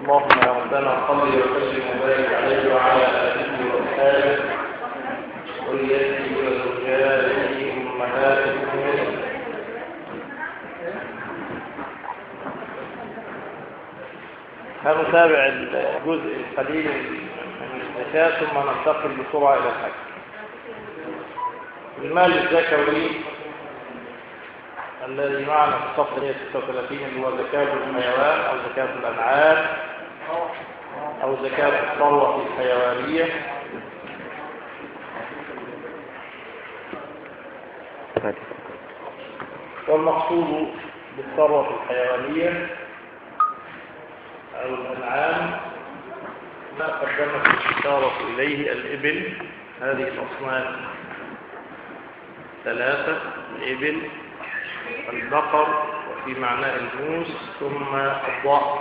اللهم يا ربنا صل وسلم وبارك عليه وعلى آله وأصحابه وذريته وزوجاته امهات المؤمنين هنتابع الجزء القليل من الزكاة ثم ننتقل بسرعة إلى الحج المال الزكوي الذي معنا في الصفحة 136 اللي هو زكاة الحيوان أو زكاة الأنعام أو زكاة الثروة الحيوانية. والمقصود بالثروة الحيوانية أو الأنعام ما قدمت الإشارة إليه الإبل. هذه الأصناف ثلاثة الإبل البقر وفي معناه الموس ثم الضأن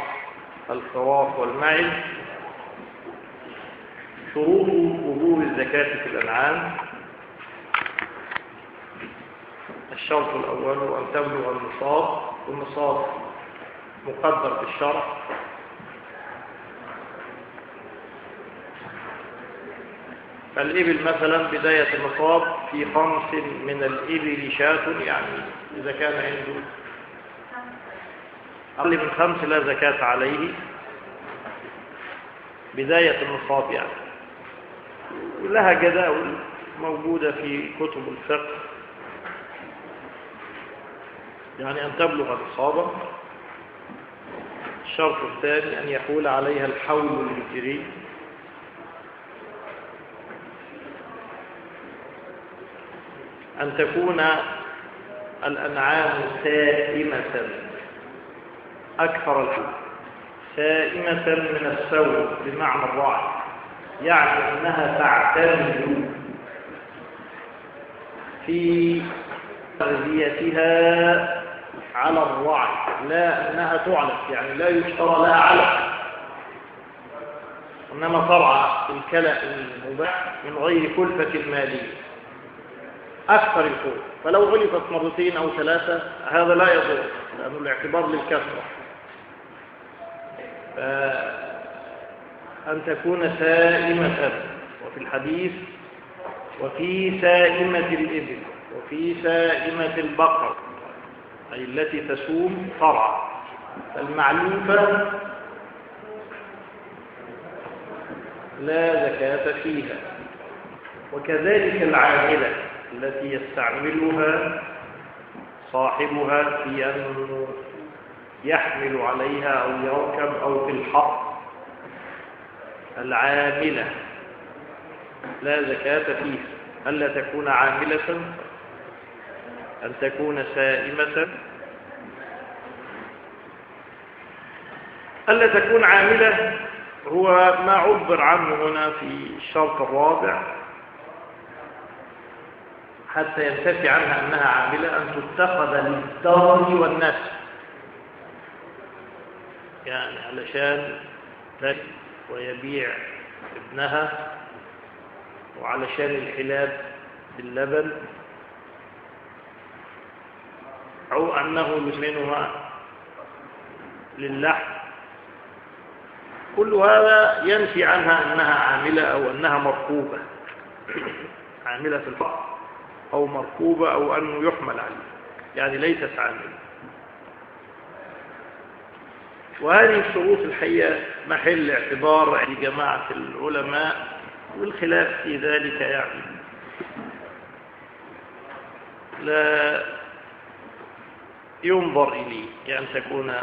الخراف والمعز شروط وجوب الزكاة في الأنعام. الشرط الأول أن تبلغ النصاب. والنصاب مقدر في الشرع. الإبل مثلا بداية النصاب في خمس من الإبل شاة يعني إذا كان عنده أقل من خمس لا زكاة عليه. بداية النصاب يعني. ولها جداول موجودة في كتب الفقه. يعني أن تبلغ نصابا الشرط الثاني أن يحول عليها الحول الهجري أن تكون الأنعام سائمة. أكثر الحول سائمة من السوء بمعنى الراعي يعني أنها تعتمد في تغذيتها على الرعي لا أنها تعلف يعني لا يشترى لها علف إنما ترعى الكلأ المباح من غير كلفة مالية. أكثر الكل فلو علفت مرتين أو ثلاثة هذا لا يضر لأنه الاعتبار للكثرة. أن تكون سائمة وفي الحديث وفي سائمة الإبل وفي سائمة البقر أي التي تسوم ترعى فالمعلوفة لا زكاة فيها. وكذلك العاملة التي يستعملها صاحبها في أنه يحمل عليها أو يركب أو في الحق العاملة. لا زكاة فيها. ألا تكون عاملة؟ أن تكون سائمة؟ ألا تكون عاملة؟ هو ما عبر عنه هنا في الشرط الرابع. حتى ينتفي عنها أنها عاملة أن تتخذ للدار والنسل يعني علشان تك ويبيع ابنها وعلشان الحلاب باللبن. أو أنه يزمنها للحم. كل هذا ينفي عنها أنها عاملة أو أنها مركوبة. عاملة في الفقر. أو مركوبة أو أنه يحمل عليه. يعني ليست عاملة. وهذه الشروط الحقيقة محل اعتبار لجماعة العلماء والخلاف في ذلك يعني. لا ينظر إليه يعني تكون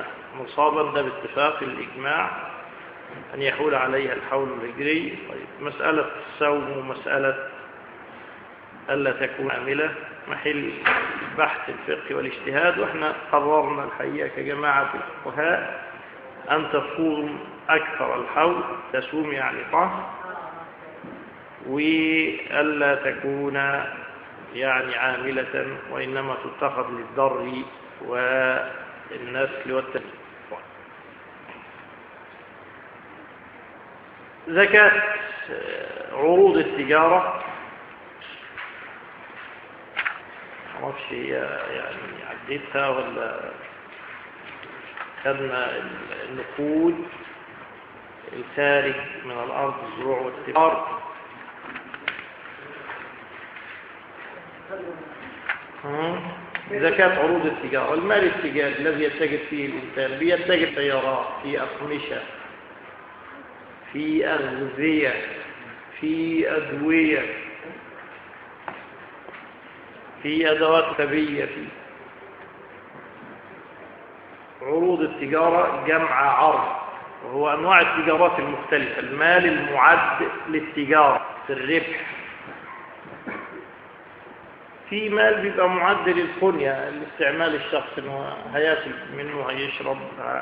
مصابا ده باتفاق الإجماع أن يحول عليها الحول الهجري. طيب مسألة السوم ومسألة ألا تكون عاملة محل بحث الفقه والاجتهاد وإحنا قررنا الحقيقة كجماعة الفقهاء أن تصوم أكثر الحول تسوم يعني طهر وألا تكون يعني عاملة وإنما تتخذ للضر والنسل والتنسل زكاة عروض التجارة معرفش هي يعني عديتها ولا خدنا النقود الخارج من الأرض الزروع والثمار زكاة عروض التجارة المال التجاري الذي يتجد فيه الإنسان بيتجد سيارات في أقمشة في أغذية في أدوية. في أدوات تبية. في عروض التجارة جمع عرض وهو أنواع التجارات المختلفة. المال المعد للتجارة في الربح. في مال بيبقى معد للقنية لاستعمال الشخص هياكل منه هيشرب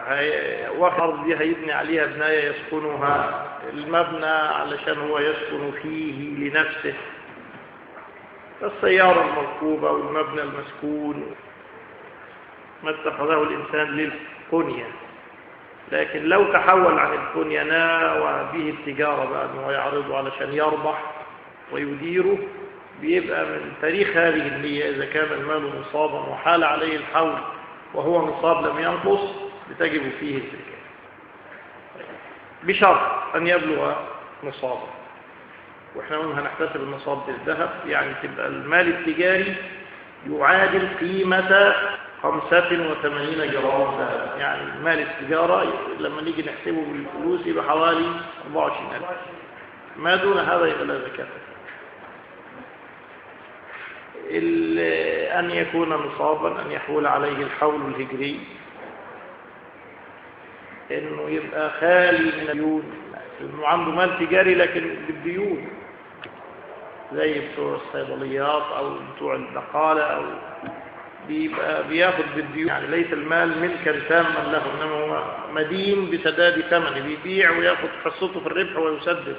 هي... والارض دي هيبني عليها بناية يسكنها. المبنى علشان هو يسكن فيه لنفسه. السيارة المركوبة والمبنى المسكون. ما اتخذه الإنسان للقنية لكن لو تحول عن القنية ناوى به التجارة بقى أنه يعرضه علشان يربح ويديره بيبقى من تاريخ هذه النية إذا كان المال نصابا وحال عليه الحول وهو نصاب لم ينقص بتجب فيه الزكاة. بشرط أن يبلغ نصابا وإحنا قلنا هنحتسب النصاب بالذهب يعني تبقى المال التجاري يعادل قيمة 85 جرام ذهب. يعني مال التجارة لما نيجي نحسبه بالفلوس يبقى حوالي 24000 ما دون هذا يبقى لا زكاة. أن يكون نصابا أن يحول عليه الحول الهجري. أنه يبقى خالي من الديون. عنده مال تجاري لكن بالديون. زي بتوع الصيدليات أو بتوع البقالة أو بيبقى بياخد بالديون. يعني ليس المال ملكا تاما له إنما هو مدين بسداد ثمنه. بيبيع وياخد حصته في الربح ويسدد.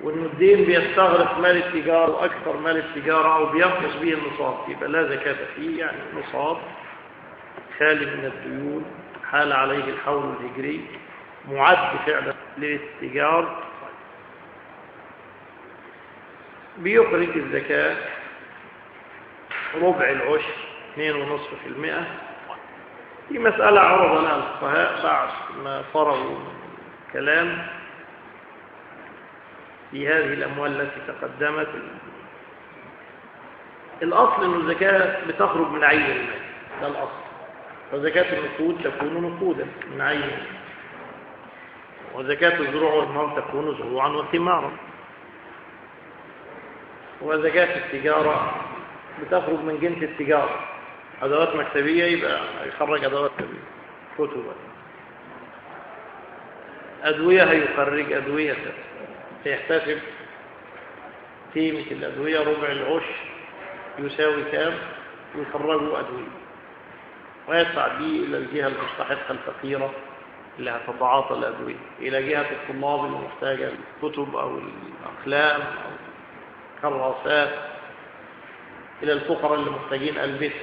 وإن الدين بيستغرق مال التجارة وأكثر مال التجارة أو بينقص به النصاب. يبقى لا زكاة فيه يعني نصاب خالي من الديون حال عليه الحول الهجري معد فعلا للتجار. بيخرج الزكاة ربع العشر 2.5% دي مسألة عرض لها الفقهاء بعد ما فرغوا كلام في هذه الأموال التي تقدمت. الأصل أن الزكاة بتخرج من عين المال ده الأصل. فزكاة النقود تكون نقودا من عين وزكاة الزروع والمال تكون زروعا وثمارا. وزكاة التجارة بتخرج من جنس التجارة. أدوات مكتبية يبقى يخرج أدوات مكتبية كتبا أدوية هيخرج أدوية. فيحتسب قيمة الأدوية ربع العشر يساوي كام؟ يخرجوا أدوية. ويدفع به إلى الجهة المستحقة الفقيرة اللي هتتعاطى الأدوية. إلى جهة الطلاب المحتاجة الكتب أو الأقلام أو كراسات إلى الفقراء اللي محتاجين ألبسة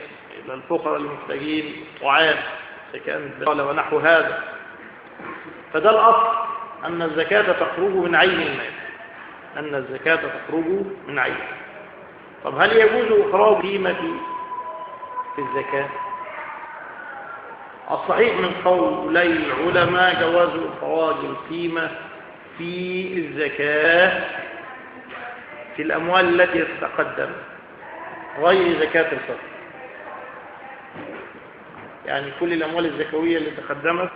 إلى الفقراء اللي محتاجين طعام كانت ونحو هذا. فده الأصل أن الزكاة تخرج من عين المال. أن الزكاة تخرج من عين. طب هل يجوز إخراج قيمة في الزكاة؟ الصحيح من قول العلماء جواز إخراج القيمة في الزكاة في الأموال التي تتقدم غير زكاة الفطر يعني كل الأموال الزكوية اللي تقدمت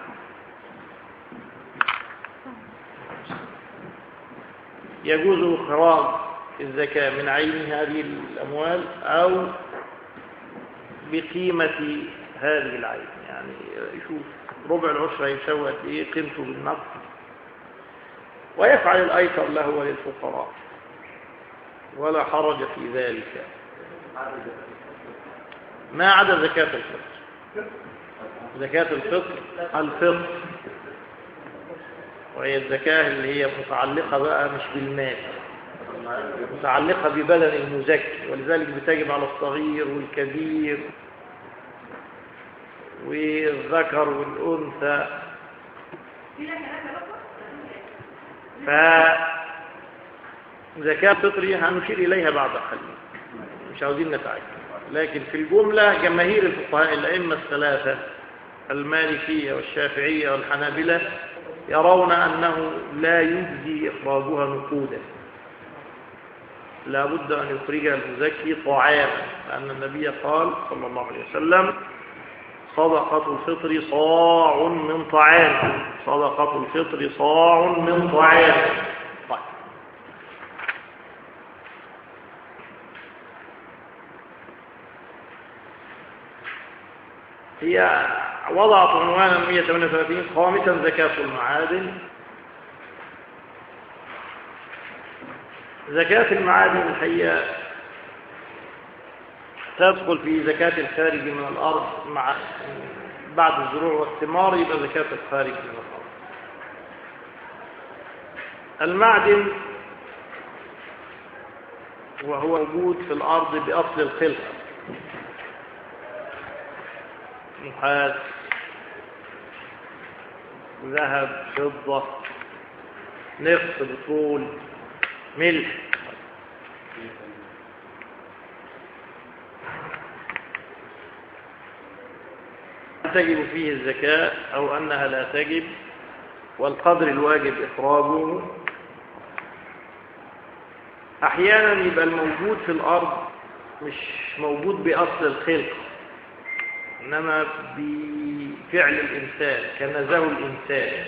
يجوز إخراج الزكاة من عين هذه الأموال أو بقيمة هذه العين يعني يشوف ربع العشرة قد إيه قيمته بالنقد. ويفعل الأيسر له وللفقراء. ولا حرج في ذلك. ما عدا زكاة الفطر. زكاة الفطر الفطر. وهي الزكاة اللي هي متعلقة بقى مش بالمال. متعلقة ببدن المزكي. ولذلك بتجب على الصغير والكبير والذكر والأنثى. فزكاة فطري هنشير إليها بعد قليل مش عاوزين نتعجل لكن في الجملة جماهير الفقهاء الأئمة الثلاثة المالكية والشافعية والحنابلة يرون أنه لا يجزي إخراجها نقودا. لا بد أن يخرجها المزكي طعاما لأن النبي قال صلى الله عليه وسلم صدقة الفطر صاع من طعام. صدقة الفطر صاع من طعام طيب هي وضعت عنوانا 138 خامسا زكاة المعادن. زكاة المعادن الحقيقة تدخل في زكاة الخارج من الأرض مع بعد الزروع والثمار يبقى زكاة الخارج من الأرض. المعدن وهو موجود في الأرض بأصل الخلقة. نحاس ذهب فضة نفط بطول ملح. تجب فيه الزكاة أو أنها لا تجب والقدر الواجب إخراجه. أحيانا يبقى الموجود في الأرض مش موجود بأصل الخلق. إنما بفعل الإنسان كنزه الإنسان.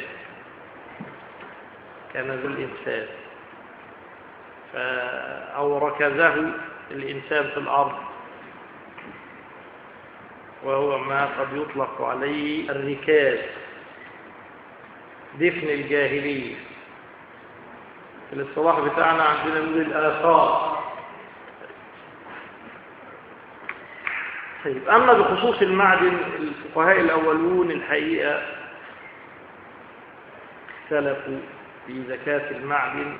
كنزه الإنسان. أو ركزه الإنسان في الأرض. وهو ما قد يطلق عليه الركاز. دفن الجاهلية. في الاصطلاح بتاعنا عندنا نقول الآثار. طيب أما بخصوص المعدن الفقهاء الأولون الحقيقة اختلفوا في زكاة المعدن.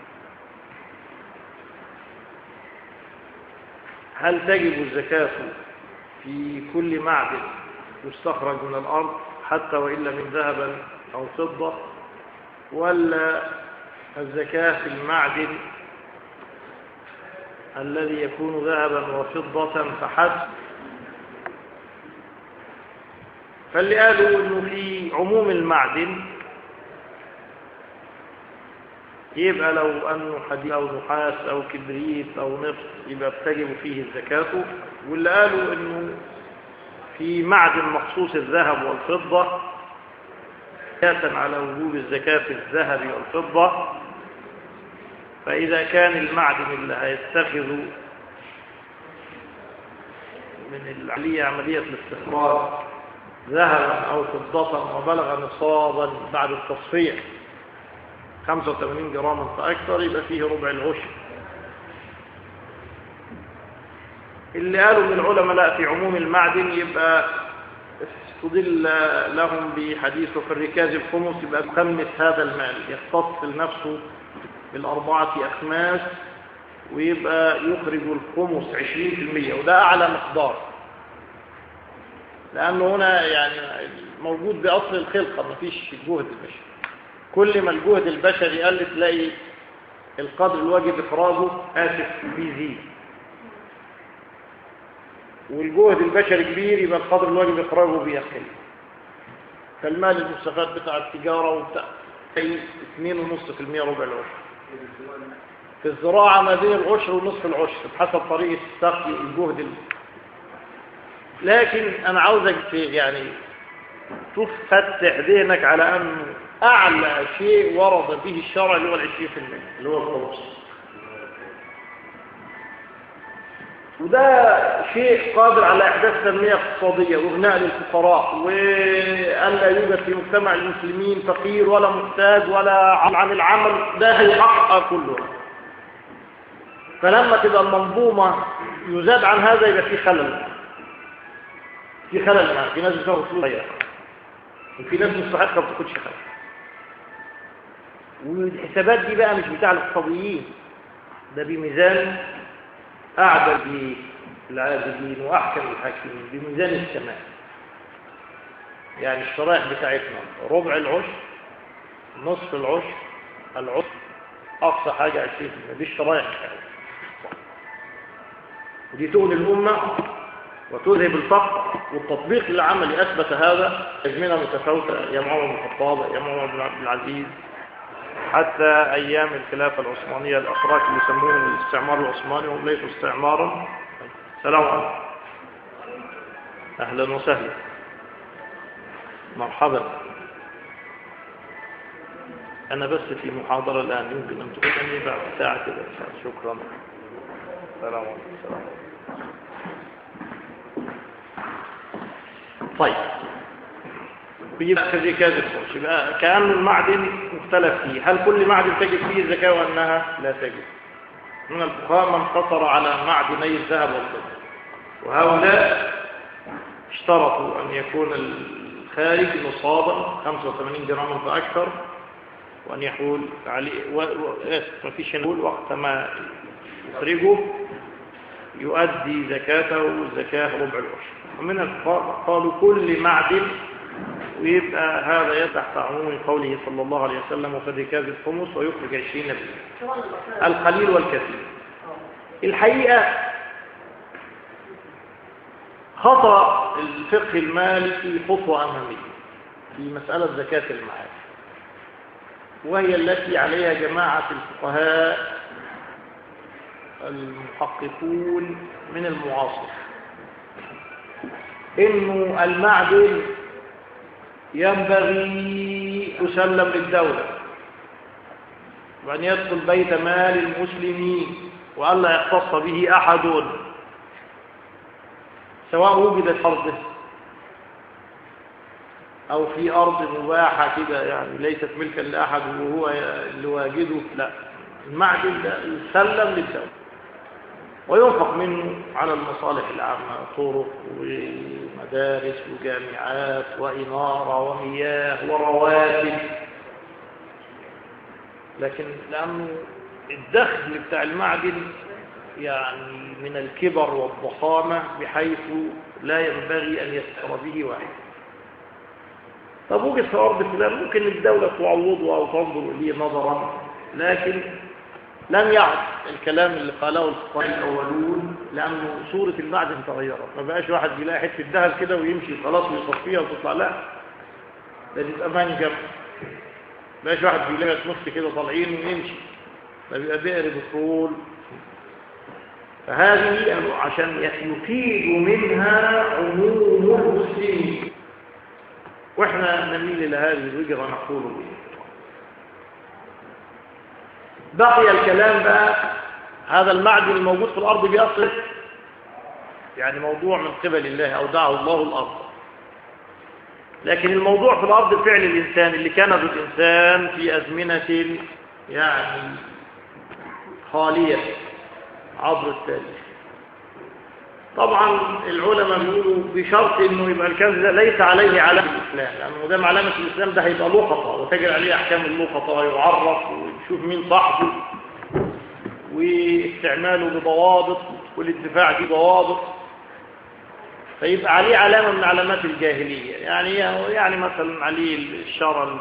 هل تجب الزكاة في كل معدن يستخرج من الأرض حتى وإلا من ذهب أو فضة؟ ولا الزكاة في المعدن الذي يكون ذهبا وفضة فحسب فاللي قالوا إنه في عموم المعدن يبقى لو أنه حديد أو نحاس أو كبريت أو نفط يبقى بتجب فيه الزكاة. واللي قالوا إنه في معدن مخصوص الذهب والفضة على وجوب الزكاة في الذهب والفضة. فإذا كان المعدن اللي هيتخذه من العملية عملية الاستخراج ذهبا أو فضة وبلغ نصابا بعد التصفية. 85 جراما فأكثر يبقى فيه ربع العشر. اللي قالوا من العلماء لا في عموم المعدن يبقى استدل لهم بحديث في الركاز الخمس يبقى خمس هذا المال يختص لنفسه بالأربعة أخماس ويبقى يخرج الخمس 20% وده أعلى مقدار. لأنه هنا يعني موجود بأصل الخلقة مفيش جهد البشري كل ما الجهد البشري قل تلاقي القدر الواجب إخراجه آسف بيزيد. والجهد البشري كبير يبقى القدر الواجب إخراجه بيقل. فالمال المستفاد بتاع التجارة وبتاع 2.5% ربع العشر. في الزراعة ما بين العشر ونصف العشر بحسب طريقة السقي الجهد ال... لكن أنا عاوزك يعني تفتح ذهنك على أن أعلى شيء ورد به الشرع اللي هو العشرين في المية. اللي هو الخمس وده شيء قادر على إحداث تنمية اقتصادية وغناء للفقراء وأن لا يوجد في مجتمع المسلمين فقير ولا محتاج ولا عن العمل ده هيحقق كله. فلما تبقى المنظومة يزاد عن هذا يبقى في خلل. في خلل معاه في ناس بتاخد فلوس. ضيقة وفي ناس مستحقة ما بتاخدش خلل. والحسابات دي بقى مش بتاع الاقتصاديين. ده بميزان أعدل للعابدين وأحكم الحاكمين بميزان السماء. يعني الشرائح بتاعتنا ربع العشر نصف العشر العشر أقصى حاجة عشرين دي الشرائح بتاعتنا. ودي تغني الأمة وتذهب الفقر والتطبيق العملي أثبت هذا أزمنة متفاوتة أيام عمر بن الخطاب أيام عمر بن عبد العزيز. حتى أيام الخلافة العثمانية الأتراك اللي يسموهم الاستعمار العثماني وهم ليسوا استعمارا. سلام عليكم. أهلا وسهلا. مرحبا. أنا بس في محاضرة الآن يمكن أن تكون بعد ساعة كده. شكرا. السلام عليكم. طيب. يبقى كذلك الفرش يبقى كأن المعدن مختلف فيه. هل كل معدن تجد فيه زكاة وأنها لا تجد؟ من الفقهاء من قصر على معدني الذهب والفضة. وهؤلاء اشترطوا أن يكون الخارج نصابا 85 جراما فأكثر وأن يحول عليه ما فيش نقول وقت ما يخرجه يؤدي زكاته زكاة ربع العشر. الفقهاء قالوا كل معدن ويبقى هذا تحت عموم قوله صلى الله عليه وسلم وفي ركاز الخمس ويخرج 20 نبيا. القليل والكثير. الحقيقة خطأ الفقه المالكي خطوة أمامية في مسألة زكاة المعاد وهي التي عليها جماعة الفقهاء المحققون من المعاصر. إنه المعدن ينبغي يسلم للدولة وأن يدخل بيت مال المسلمين وألا يختص به أحد. سواء وجدت أرضه أو في أرض مباحة كده يعني ليست ملكا لأحد وهو اللي واجده لا. المعدن ده يسلم للدولة. وينفق منه على المصالح العامة طرق ومدارس وجامعات وإنارة ومياه ورواتب. لكن لأنه الدخل بتاع المعدن يعني من الكبر والضخامة بحيث لا ينبغي أن يسخر به واحد. طب وجد في أرض فلان ممكن الدولة تعوضه أو تنظر إليه نظرا لكن لم يعد الكلام اللي قاله الفقهاء الأولون لأنه صورة المعدن تغيرت. ما بقاش واحد بيلاقي حتة ذهب كده ويمشي خلاص ويصفيها وتطلع. لا ده تبقى منجم ما بقاش واحد بيلاقي نص كده طالعين ويمشي. ده بيبقى بئر بترول. فهذه عشان يفيد منها عموم المسلمين. وإحنا نميل إلى هذه الوجهة نقول بها. بقي الكلام بقى. هذا المعدن الموجود في الأرض بيصل يعني موضوع من قبل الله أودعه الله الأرض. لكن الموضوع في الأرض فعل الإنسان اللي كان ذو الإنسان في أزمنة يعني خالية عبر التاريخ. طبعا العلماء بيقولوا بشرط إنه يبقى الكنز ده ليس عليه علامة الإسلام لأنه ده علامه الإسلام ده هيبقى لقطه وتجري عليه أحكام اللقطه ويعرف ويشوف مين صاحبه واستعماله بضوابط والانتفاع دي ضوابط فيبقى عليه علامة من علامات الجاهلية. يعني يعني مثلا عليه الشاره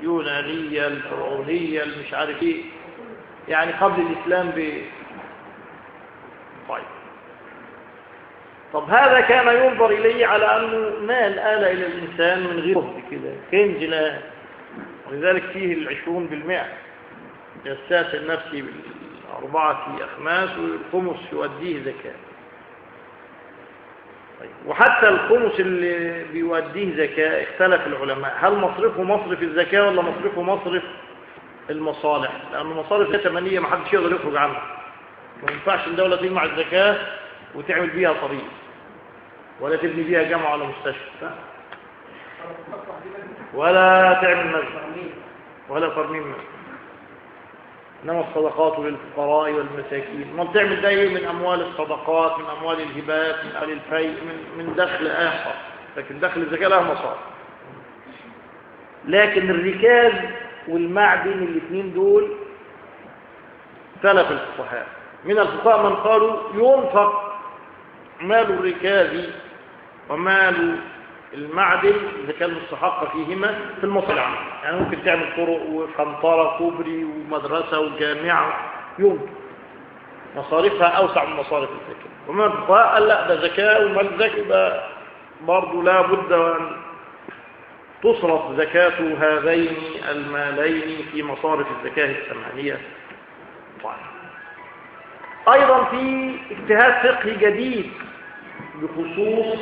اليونانيه الفرعونية مش عارف إيه. يعني قبل الإسلام ب طيب. طب هذا كان ينظر إليه على أنه مال آل إلى الإنسان من غير كده؟ كنز لا ولذلك فيه العشرون بالمئة. يساس النفسي بالأربعة أخماس والخمس يؤديه زكاة. طيب وحتى الخمس اللي بيؤديه زكاة اختلف العلماء. هل مصرفه مصرف الزكاة ولا مصرفه مصرف المصالح؟ لأن مصارف ثمانية ما حدش يقدر يخرج عنها. ما ينفعش الدولة تجمع الزكاة وتعمل بيها طريق. ولا تبني بيها جامعة ولا مستشفى. ولا تعمل مسجد. ولا ترميم مسجد. إنما الصدقات للفقراء والمساكين. ما بتعمل ده من أموال الصدقات من أموال الهبات من اموال الفيء من من دخل آخر. لكن دخل الزكاة له مصارف لكن الركاز والمعدن الاثنين دول ثلاث الفقهاء. من الفقهاء من قالوا ينفق مال الركاز ومال المعدن إذا كان مستحق فيهما في المصالح يعني ممكن تعمل طرق وقنطرة كوبري ومدرسة وجامعة يمكن مصارفها أوسع من مصارف الزكاة. ومن قال لا ده زكاة ومال الزكاة ده برضه لا بد أن تصرف زكاة هذين المالين في مصارف الزكاة الثمانية. طيب. أيضا في اجتهاد فقهي جديد بخصوص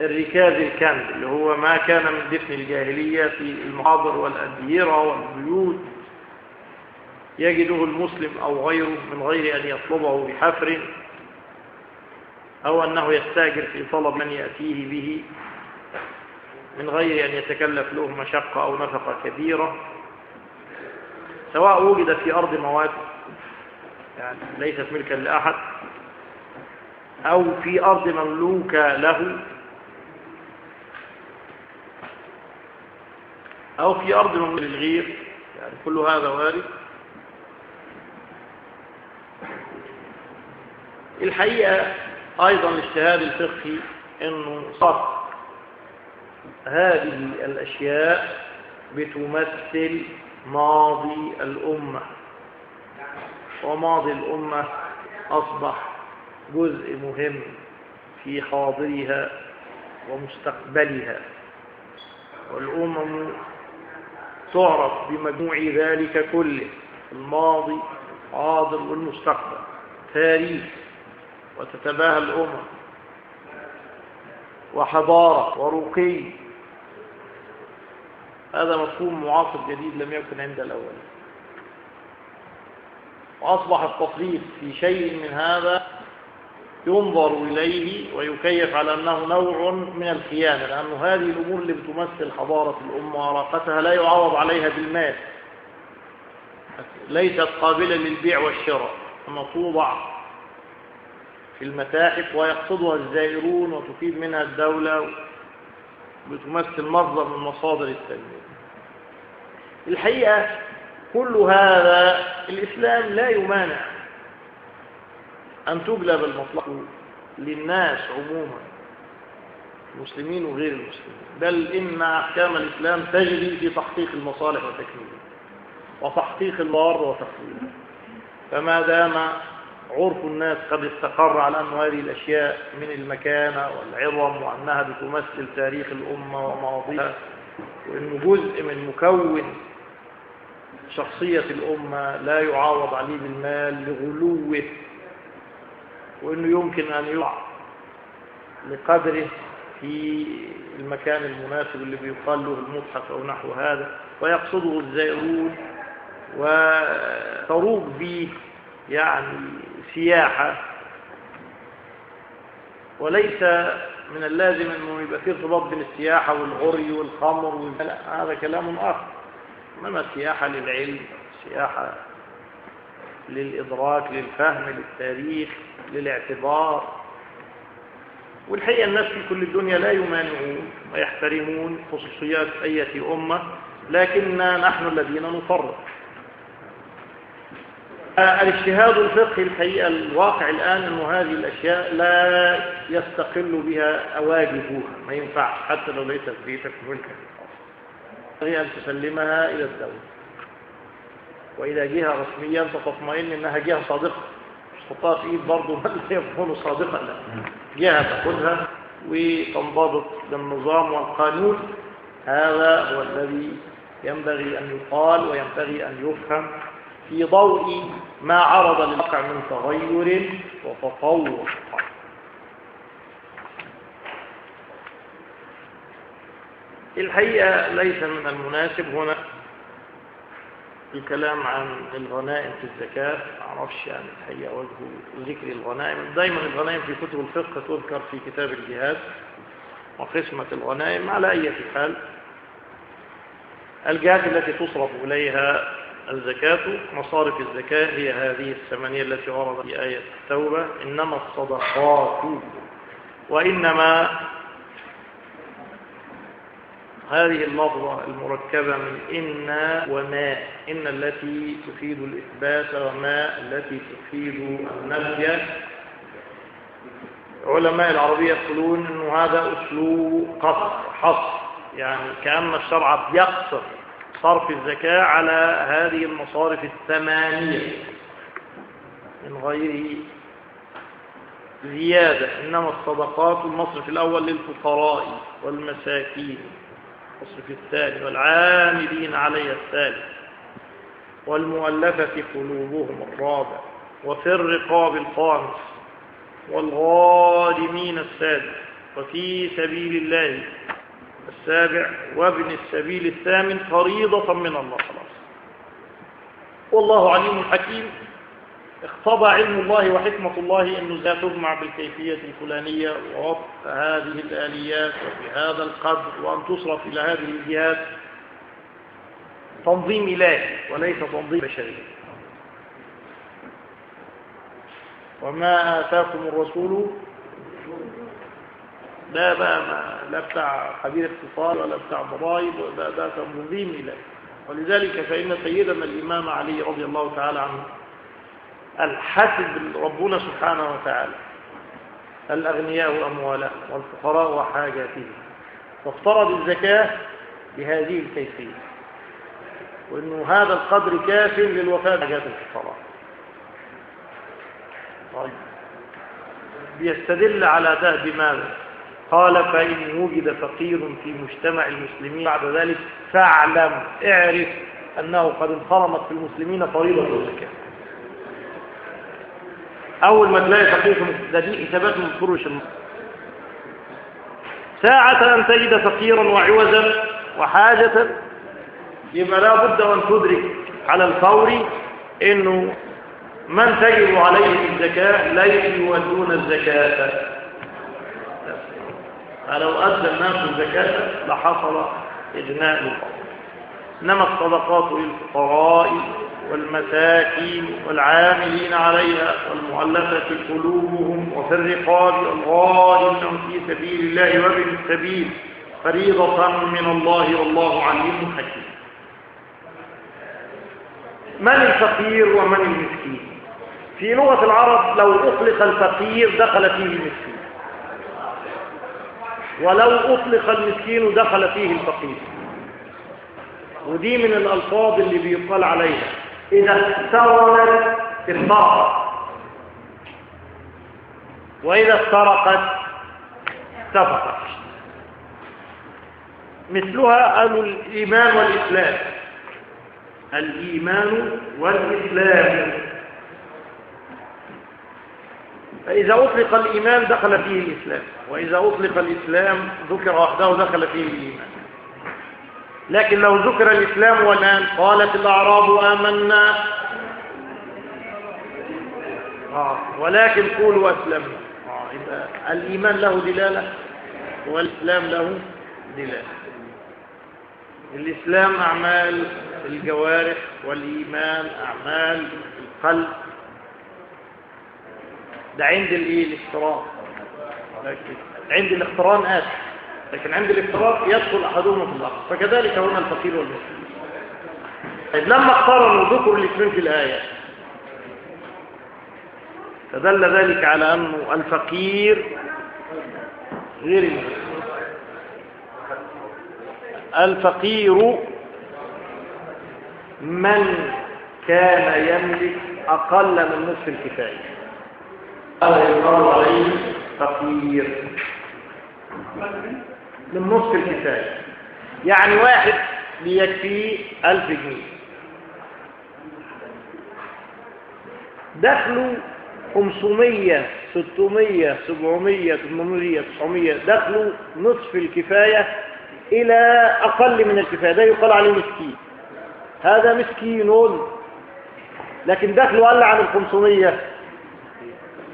الركاز الكامل اللي هو ما كان من دفن الجاهلية في المحاضر والأديرة والبيوت. يجده المسلم أو غيره من غير أن يطلبه بحفر أو أنه يستأجر في طلب من يأتيه به من غير أن يتكلف له مشقة أو نفقة كبيرة. سواء وجد في أرض مواد يعني ليست ملكا لأحد أو في أرض مملوكة له أو في أرض مملوكة للغير يعني كل هذا وارد. الحقيقة أيضا الاجتهاد الفقهي أنه صار هذه الأشياء بتمثل ماضي الأمة. وماضي الأمة أصبح جزء مهم في حاضرها ومستقبلها. والأمم تعرف بمجموع ذلك كله الماضي حاضر والمستقبل تاريخ وتتباهى الأمم وحضارة ورقي هذا مفهوم معاصر جديد لم يكن عند الأول وأصبح التصريف في شيء من هذا ينظر إليه ويكيف على أنه نوع من الخيانة لأن هذه الأمور اللي بتمثل حضارة الأمة وعراقتها لا يعوض عليها بالمال. ليست قابلة للبيع والشراء أما توضع في المتاحف ويقصدها الزائرون وتفيد منها الدولة بتمثل مصدر من مصادر التنمية الحقيقة كل هذا الإسلام لا يمانع أن تجلب المصلحة للناس عموما المسلمين وغير المسلمين. بل إن أحكام الإسلام تجري في تحقيق المصالح وتكميلها وتحقيق الضار وتقليله فما دام عرف الناس قد استقر على أن هذه الأشياء من المكانة والعظم وأنها بتمثل تاريخ الأمة وماضيها وأنه جزء من مكون شخصية الأمة لا يعاوض عليه بالمال لغلوه وأنه يمكن أن يقع لقدره في المكان المناسب اللي بيقال له المتحف أو نحو هذا ويقصده الزائرون وتروق به يعني سياحة. وليس من اللازم أنه يبقى فيه ارتباط بين السياحة والغري والخمر وال... هذا كلام آخر. إنما السياحة للعلم سياحة للإدراك للفهم للتاريخ. للاعتبار. والحقيقة الناس في كل الدنيا لا يمانعون ويحترمون خصوصيات أية أمة لكننا نحن الذين نفرط الاجتهاد الفقهي الحقيقة الواقع الآن أنه هذه الأشياء لا يستقل بها أواجبها ما ينفعش حتى لو ليست بيتك ملكا هي أن تسلمها إلى الدولة. وإلى جهة رسمية أنت تطمئن أنها جهة صادقة. تحطها في إيد برضه لا يكون صادقا. لا جهة تأخذها وتنضبط بالنظام والقانون. هذا هو الذي ينبغي أن يقال وينبغي أن يفهم في ضوء ما عرض للواقع من تغير وتطور. الحقيقة ليس من المناسب هنا الكلام عن الغنائم في الزكاة معرفش يعني الحقيقة وجه ذكر الغنائم. دايما الغنائم في كتب الفقه تذكر في كتاب الجهاد وقسمة الغنائم على أي حال. الجهات التي تصرف إليها الزكاة مصارف الزكاة هي هذه الثمانية التي وردت في آية التوبة إنما الصدقات وإنما هذه اللفظة المركبة من إن وما إن التي تفيد الإثبات وما التي تفيد النفي. علماء العربية يقولون أنه هذا أسلوب قصر حصر يعني كأن الشرع بيقصر صرف الزكاة على هذه المصارف الثمانية من غير زيادة. إنما الصدقات المصرف الأول للفقراء والمساكين. المصرف الثاني والعاملين عليها الثالث والمؤلفة قلوبهم الرابع وفي الرقاب الخامس والغارمين السادس وفي سبيل الله السابع وابن السبيل الثامن فريضة من الله خلاص. والله عليم حكيم. اقتضى علم الله وحكمة الله أنه لا تجمع بالكيفية الفلانية ووفق هذه الآليات وفي هذا القدر وأن تصرف إلى هذه الجهات. تنظيم إلهي وليس تنظيم بشري. وما آتاكم الرسول؟ لا بقى ما لا بتاع خبير اقتصاد ولا بتاع ضرائب ده, ده تنظيم إلهي. ولذلك فإن سيدنا الإمام علي رضي الله تعالى عنه الحسب ربنا سبحانه وتعالى الأغنياء أموالهم والفقراء وحاجاتهم فافترض الزكاة بهذه الكيفية وأنه هذا القدر كاف للوفاة بحاجات الفقراء. طيب. بيستدل على ده بماذا؟ قال فإن وجد فقير في مجتمع المسلمين بعد ذلك فاعلم اعرف أنه قد انخرمت في المسلمين فريضة الزكاة. أول ما تلاقي فقير ده دي حسابات من فروش ساعة أن تجد فقيرا وعوزا وحاجة يبقى لا بد أن تدرك على الفور إنه من تجب عليه الزكاة ليس يؤدون الزكاة. فلو أدى الناس الزكاة لحصل إجناء. الأرض إنما الصدقات للفقراء والمساكين والعاملين عليها والمؤلفة قلوبهم وفي الرقاب والغارم في سبيل الله وابن السبيل فريضة من الله والله عليم حكيم. من الفقير ومن المسكين؟ في لغة العرب لو أطلق الفقير دخل فيه المسكين. ولو أطلق المسكين دخل فيه الفقير. ودي من الألفاظ اللي بيقال عليها. إذا استولت افترقت وإذا افترقت اتفقت مثلها قالوا الإيمان والإسلام. الإيمان والإسلام. فإذا أطلق الإيمان دخل فيه الإسلام. وإذا أطلق الإسلام ذكر وحده دخل فيه الإيمان. لكن لو ذكر الإسلام والآن قالت الأعراب آمنا. آه ولكن قولوا أسلمنا آه الإيمان له دلالة والإسلام له دلالة. الإسلام أعمال الجوارح والإيمان أعمال القلب. ده عند الإيه؟ الاختراق عند الاختران آسف. لكن عند الافتراق يدخل أحدهما في الآخر فكذلك هنا الفقير والمسلم طيب لما اقترنوا ذكر الاثنين في الآية فدل ذلك على أنه الفقير غير الفقير من كان يملك أقل من نصف الكفاية. هذا يقال عليه فقير. من نصف الكفاية يعني واحد بيكفيه ألف جنيه. دخله خمسمية ستمية سبعمية ثمانمية تسعمية دخله نصف الكفاية إلى أقل من الكفاية. ده يقال عليه مسكين. هذا مسكين. لكن دخله قل عن الخمسمية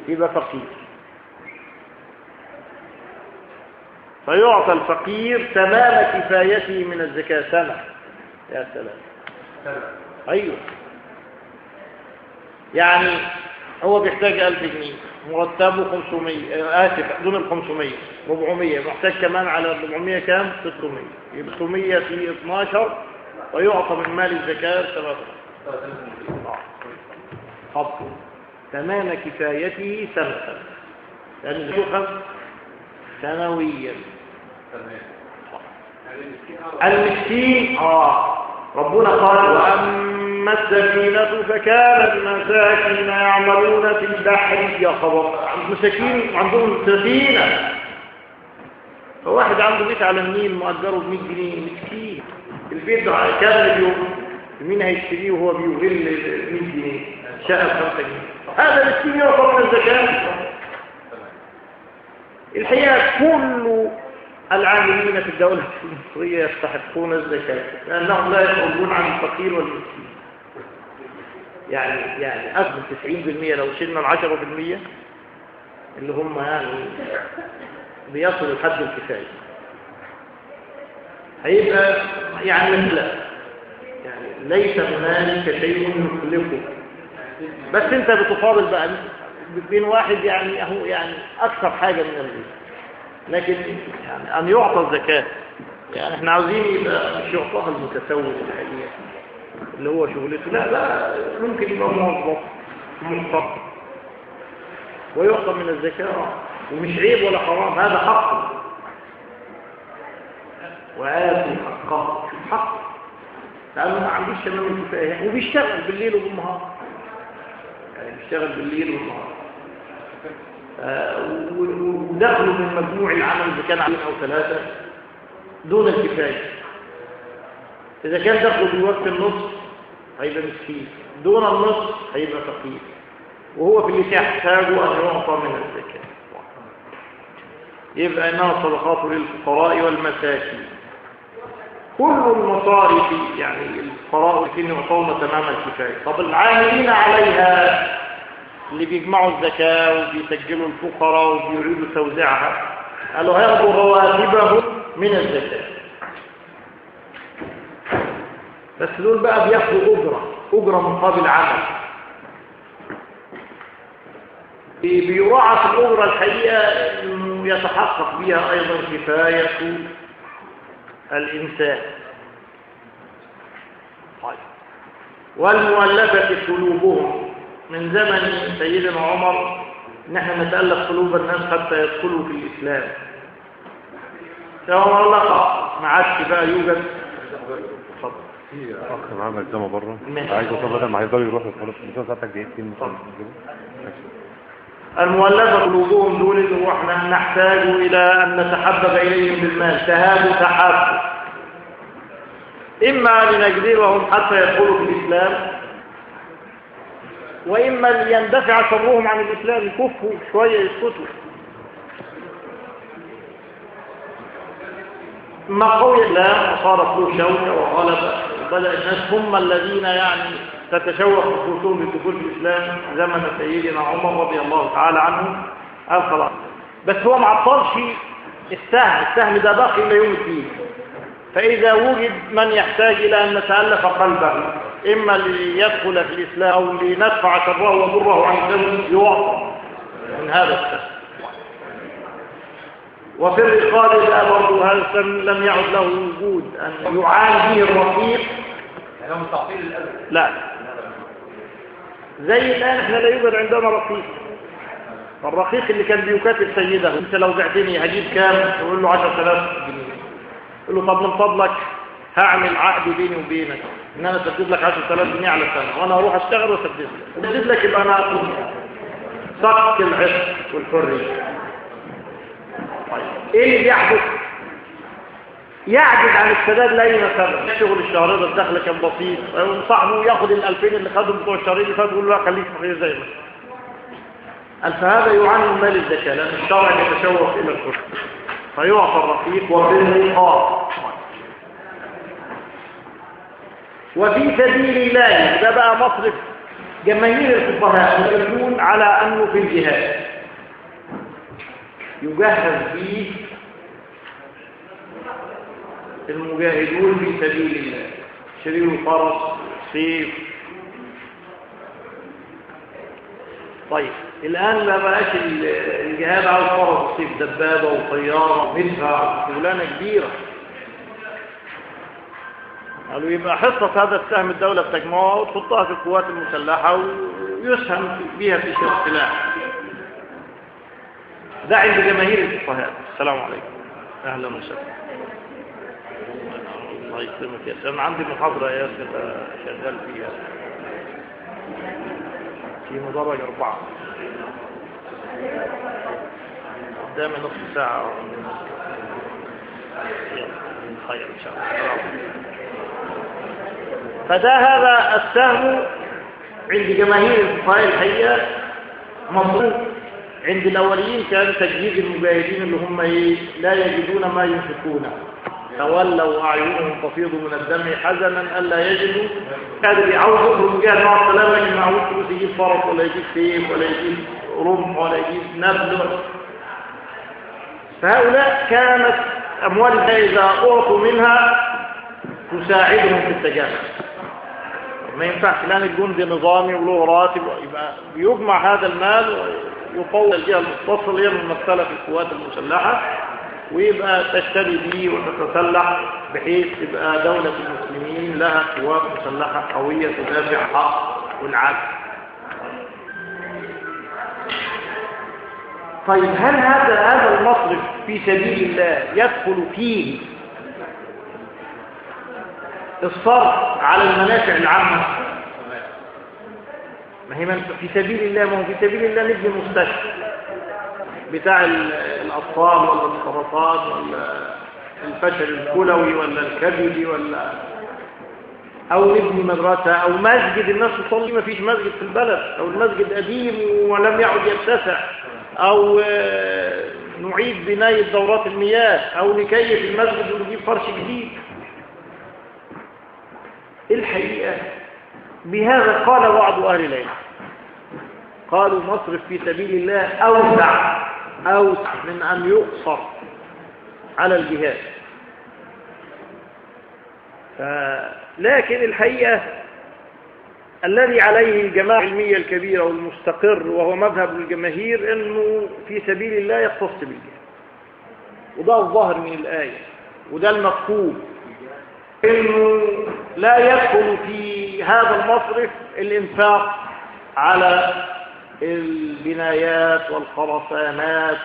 يبقى فقير. فيعطى الفقير تمام كفايته من الزكاة. سنة يا سلام. أيوه. يعني هو بيحتاج ألف جنيه مرتبه 500 آسف دون ال 500 400 محتاج كمان على 400 كام؟ 600 يبقى 600 في 12 ويعطى من مال الزكاة 3 خط تمام كفايته سنة. لأن يؤخذ سنويا. المسكين آه. ربنا قال وأما أما السفينة فكانت مساكين يعملون في البحر يا خبر المساكين عندهم سفينة. فواحد عنده بيت على النيل مؤجره ب 100 جنيه مسكين. البيت كام اليوم مين هيشتريه وهو بيغل 100 جنيه؟ شقه ب 5 جنيه هذا مسكين يعتبر من الزكاة. الحقيقة كل العاملين في الدولة. المصرية يستحقون الزكاة لأنهم لا يخرجون عن الفقير والمسكين. يعني يعني أكثر 90% لو شلنا ال 10% اللي هم يعني بيصلوا لحد الكفاية. هيبقى يعني لا يعني ليس هنالك شيء يخلقه بس أنت بتفاضل بقى بين واحد يعني هو يعني أكثر حاجة من الغير لكن يعني أن يعطى الزكاة. يعني إحنا عاوزين يبقى مش يعطاها المتسول الحقيقة اللي هو شغلته. لا لا ممكن يبقى موظف مختص ويعطى من الزكاة. ومش عيب ولا حرام هذا حق. وآتوا حقه حق. لأنه ما عندوش تمام الكفاية. وبيشتغل بالليل وبالنهار. يعني بيشتغل بالليل والنهار ودخلوا من مجموع العمل إذا كان عين أو ثلاثة دون الكفاية. إذا كان دخلوا في وقت النصف هيبقى مسكين دون النصف هيبقى فقير. وهو في اللي يحتاجه أن يعطى من الزكاة. يبقى إنها صدقات للفقراء والمساكين. كل المصارف يعني الفقراء والمساكين يعطون تمام الكفاية. طب العاملين عليها اللي بيجمعوا الزكاة وبيسجلوا الفقراء وبيريدوا توزيعها قالوا هياخدوا رواتبهم من الزكاة. بس دول بقى بياخدوا أجرة أجرة مقابل عمل. بيراعى في الأجرة الحقيقة إنه يتحقق بها أيضا كفاية الإنسان. طيب. والمؤلفة قلوبهم. من زمن سيدنا عمر نحن نتألف قلوب الناس حتى يدخلوا في الإسلام. سواء الله ما عادش بقى يوجد. في اخ معاه ملزمه بره. ماشي. عايز أوصل بدل ما هيفضلوا يروحوا خلاص مش ساعتك دقيقتين المؤلفة قلوبهم دول اللي إحنا نحتاج إلى أن نتحبب إليهم بالمال. تهاب تحب إما لنجذبهم حتى يدخلوا في الإسلام وإما ليندفع شرهم عن الإسلام. يكفوا شوية يسكتوا. ما قوي الإسلام وصارت له شوكة وغلب بدأ الناس هم الذين يعني تتشوق نفوسهم بالدخول في الإسلام زمن سيدنا عمر رضي الله تعالى عنه قال خلاص بس هو ما عطلش السهم. السهم ده باقي إلى يوم الدين. فإذا وجد من يحتاج إلى أن نتألف قلبه إما ليدخل في الإسلام أو لندفع شره وضره عن ذنب يعطى من هذا السهم وفي الرقاب ده برضه هذا لم يعد له وجود أن يعان به الرقيق لا. زي الآن إحنا لا يوجد عندنا رقيق. الرقيق اللي كان بيكاتب سيده أنت لو بعتني هجيب كام؟ يقول له 10000 جنيه. يقول له طب من فضلك هعمل عقد بيني وبينك. إن أنا اسدد لك 10000 جنيه على سنه وأنا أروح أشتغل وأسدد لك. اسدد لك يبقى أنا اخد صك العشق والحرية. طيب إيه اللي بيحدث؟ يعجز عن السداد لأي سبب شغل الشهرين الدخل كان بسيط. صاحبه ياخد ال 2000 اللي خدهم بتوع الشهرين اللي فاتوا يقول له خليك فقير زي ما قال فهذا يعاني من مال الزكاة لأن الشرع يتشوق إلى الكفر فيعطى الرقيق وفي الرقاب وفي سبيل الله ده بقى مصرف جماهير الفقهاء يقولون على أنه في الجهاد. يجهز فيه المجاهدون في سبيل الله. شرير الفرس سيف. طيب الآن ما بقاش ال- الجهاد على الفرس وسيف دبابة وطيارة ومدفع شغلانة كبيرة. قالوا يبقى حصة هذا السهم الدولة بتجمعها وتحطها في القوات المسلحة ويسهم بها في شراء سلاح ده عند جماهير الفقهاء. السلام عليكم. أهلا وسهلا. الله يسلمك يا سلام عندي محاضرة يا ياسر شغال فيها. في مدرج أربعة. قدامي نصف ساعة. خير إن شاء الله. هذا السهم عند جماهير الفقهاء الحقيقة مطلوب عند الأولين كان تجديد المجاهدين اللي هم إيه؟ لا يجدون ما ينفقونه تولوا أعينهم تفيض من الدم حزنا ألا يجدوا. قادر يعوض يخرج جهة مع السلامة لكن معهوش فلوس يجيب فرس ولا يجيب سيف ولا يجيب رمح ولا يجيب نبل. فهؤلاء كانت أموال الله إذا أعطوا منها تساعدهم في التجارب ما ينفعش لأن الجندي نظامي وله راتب يبقى يجمع هذا المال ويفوض الجهه المتصله هي الممثله في القوات المسلحة ويبقى تشتري به وتتسلح بحيث تبقى دولة المسلمين لها قوات مسلحة قوية تدافع الحق والعدل. طيب هل هذا هذا المصرف في سبيل الله يدخل فيه الصرف على المنافع العامة. ما هي من في سبيل الله ما هو في سبيل الله نبني مستشفى بتاع ال- الأطفال ولا السرطان ولا الفشل الكلوي ولا الكبدي ولا أو نبني مدرسة أو مسجد الناس تصلي ما فيش مسجد في البلد. أو المسجد قديم ولم يعد يتسع. أو آه، نعيد بناية دورات المياه. أو نكيف المسجد ونجيب فرش جديد. الحقيقة بهذا قال بعض أهل العلم. قالوا مصرف في سبيل الله أوسع أوسع من أن يقصر على الجهاد. لكن الحقيقة الذي عليه الجماعة العلمية الكبيرة والمستقر وهو مذهب الجماهير أنه في سبيل الله يختص بالجهاد. وده الظاهر من الآية وده المفهوم. انه لا يدخل في هذا المصرف الإنفاق على البنايات والخرسانات.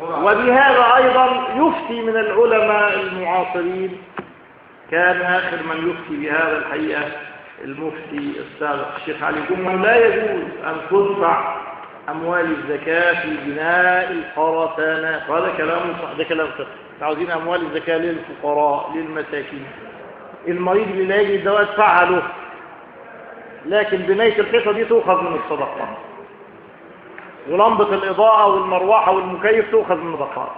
وبهذا أيضا يفتي من العلماء المعاصرين كان آخر من يفتي بهذا الحقيقة المفتي السابق الشيخ علي جمعة. لا يجوز أن تدفع أموال الزكاة في بناء الخرسانات. وهذا كلام صح ده كلام فقهي. عاوزين أموال الزكاة للفقراء للمساكين. المريض اللي لا يجد الدواء ادفعها له لكن بنايه الحيطه دي تؤخذ من الصدقات ولمبة الإضاءة والمروحة والمكيف تؤخذ من الزكاة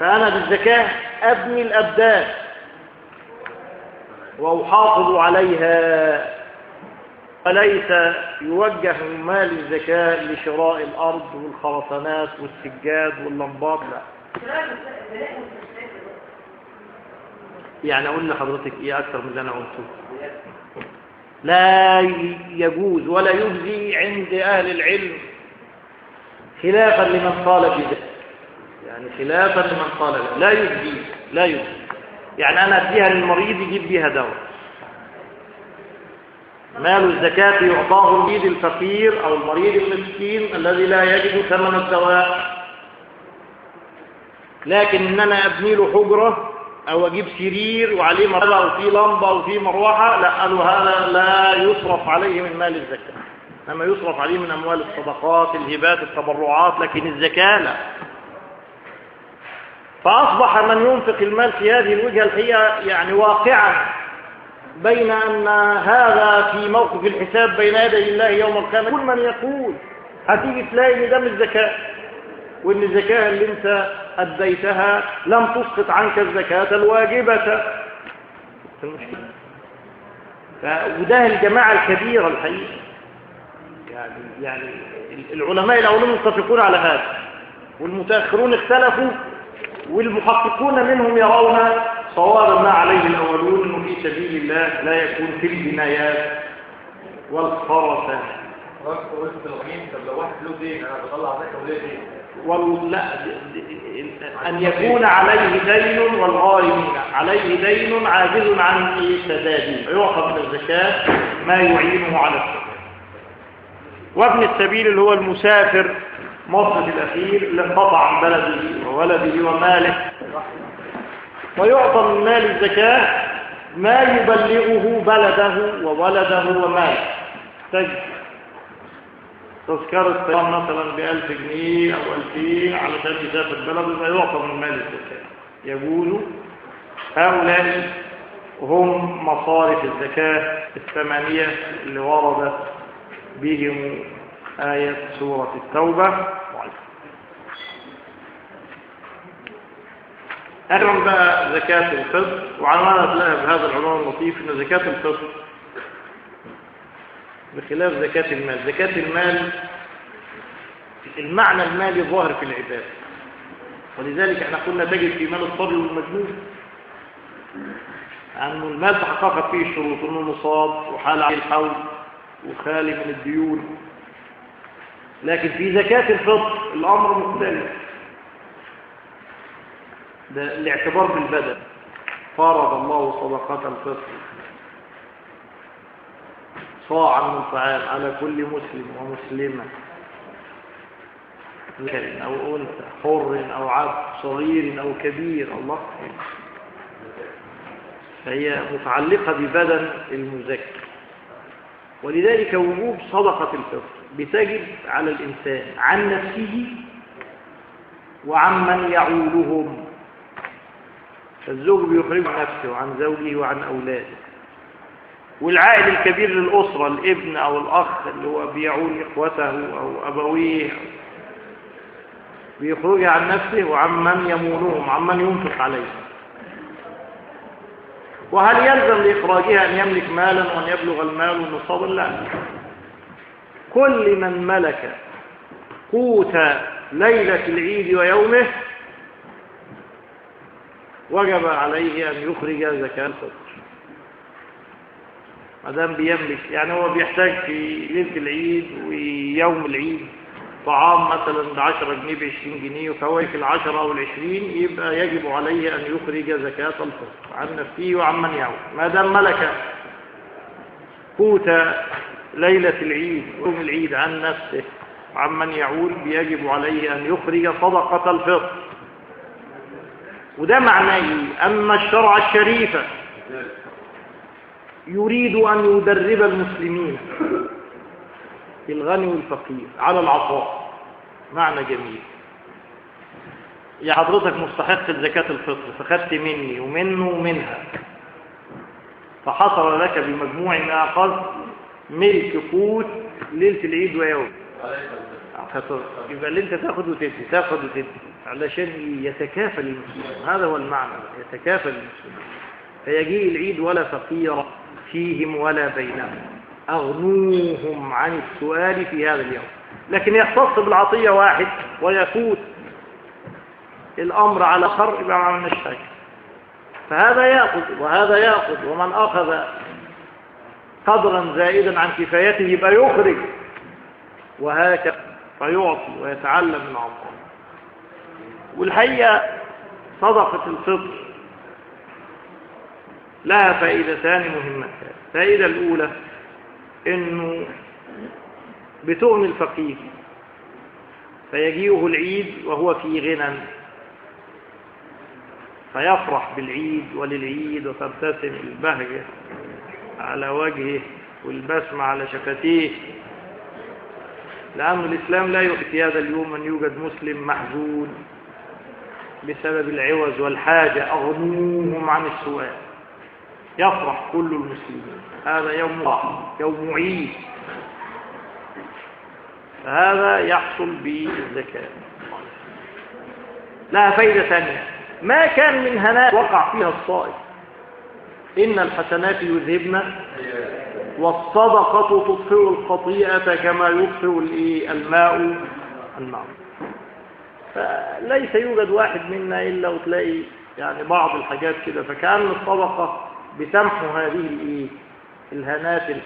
فأنا بالزكاة أبني الأبدان. وأحافظ عليها. وليس يوجه مال الزكاة لشراء الأرض والخرسانات والسجاد واللمبات؟ لا. يعني أقول لحضرتك إيه أكثر من اللي أنا قلته؟ لا يجوز ولا يجزي عند أهل العلم خلافا لمن قال بذلك. يعني خلافا لمن قال. لا يجزي لا يجزي. يعني أنا أديها للمريض يجيب بيها دواء. مال الزكاة يعطاه المريض الفقير أو المريض المسكين الذي لا يجد ثمن الدواء. لكن إن أنا أبني له حجرة أو أجيب سرير وعليه مرتبة أو فيه لمبة أو فيه مروحة لا قالوا هذا لا يصرف عليه من مال الزكاة. إنما يصرف عليه من أموال الصدقات الهبات التبرعات لكن الزكاة لا. فأصبح من ينفق المال في هذه الوجهة الحقيقة يعني واقعا. بين أن هذا في موقف الحساب بين يدي الله يوم القيامة. كل من يقول هتيجي تلاقي إن ده مش زكاة وإن الزكاة اللي أنت أديتها لم تسقط عنك الزكاة الواجبة. المشكلة وده الجماعة الكبيرة الحقيقة. يعني يعني العلماء الأولون متفقون على هذا. والمتأخرون اختلفوا والمحققون منهم يرون صواب ما عليه الأولون أنه في سبيل الله لا يكون في وليه دين ولا أن يكون عليه دين والغارمين. عليه دين عاجز عن سداده يعطى من الزكاة ما يعينه على السداد وابن السبيل اللي هو المسافر مصرف الأخير اللي انقطع عن بلده وولده وماله. ويعطى من مال الزكاة ما يبلغه بلده وولده وماله تجد تذكرة طيران مثلا بألف جنيه أو ألفين علشان يسافر البلد ما يعطى من مال الزكاة. يقول هؤلاء هم مصارف الزكاة الثمانية اللي وردت بهم آية سورة التوبة. أخيرا بقى زكاة الفطر وعنوانت لها بهذا العنوان اللطيف أن زكاة الفطر بخلاف زكاة المال. زكاة المال المعنى المالي ظاهر في العبادة ولذلك إحنا قلنا تجد في مال الصبي والمجنون. أن المال تحققت فيه الشروط أنه مصاب وحال عليه الحول وخالي من الديون. لكن في زكاة الفطر الأمر مختلف. ده الاعتبار بالبدن. فرض الله صدقة الفطر. صاعا من طعام على كل مسلم ومسلمة. ذكر أو أنثى حر أو عبد صغير أو كبير الله فهي متعلقة ببدن المزكي. ولذلك وجوب صدقة الفطر بتجب على الإنسان عن نفسه وعمن يعولهم. فالزوج بيخرج نفسه عن زوجه وعن أولاده. والعائل الكبير للأسرة الابن أو الأخ اللي هو بيعول إخوته أو أبويه بيخرج عن نفسه وعمن يمونهم عمن ينفق عليه. وهل يلزم لإخراجها أن يملك مالا وأن يبلغ المال النصاب لا. كل من ملك قوت ليلة العيد ويومه وجب عليه أن يخرج زكاة الفطر. ما دام بيملك يعني هو بيحتاج في ليلة العيد ويوم العيد طعام مثلا ب 10 جنيه ب 20 جنيه في العشرة أو العشرين يبقى يجب عليه أن يخرج زكاة الفطر. عن نفسه وعمن يعود. ما دام ملك قوت ليلة العيد يوم العيد عن نفسه وعمن يعود يجب عليه أن يخرج صدقة الفطر. وده معناه أن الشرع الشريف يريد أن يدرب المسلمين الغني والفقير على العطاء معنى جميل. يا حضرتك مستحق زكاة الفطر فخدت مني ومنه ومنها. فحصل لك بمجموع ما أخذ ملك قوت ليلة العيد ويوم. يبقى اللي انت تاخد وتدي تاخد وتدي. علشان يتكافل المسلمين. هذا هو المعنى. يتكافل المسلمين. فيجيء العيد ولا فقير فيهم ولا بينهم. أغنوهم عن السؤال في هذا اليوم. لكن يختص بالعطية واحد ويفوت الأمر على خر يبقى ما عملناش حاجة. فهذا يأخذ وهذا يأخذ ومن أخذ قدرا زائدا عن كفايته يبقى يخرج. وهكذا. فيعطي ويتعلم من والحقيقة صدقة الفطر لها فائدتان مهمتان. الفائدة الأولى إنه بتغني الفقير فيجيئه العيد وهو في غنى فيفرح بالعيد وللعيد وتبتسم البهجة على وجهه والبسمة على شفتيه. لأن الإسلام لا يؤتي هذا اليوم أن يوجد مسلم محزون بسبب العوز والحاجة أغنوهم عن السؤال يفرح كل المسلمين. هذا يوم راحة يوم عيد. فهذا يحصل بالزكاة لها فايدة ثانية. ما كان من هناء وقع فيها الصائم. إن الحسنات يذهبن والصدقة تطفئ الخطيئة كما يطفئ الماء الماء فليس يوجد واحد منا إلا وتلاقي يعني بعض الحاجات كده فكأن الصدقة بتمحو هذه الإيه؟ الهناتل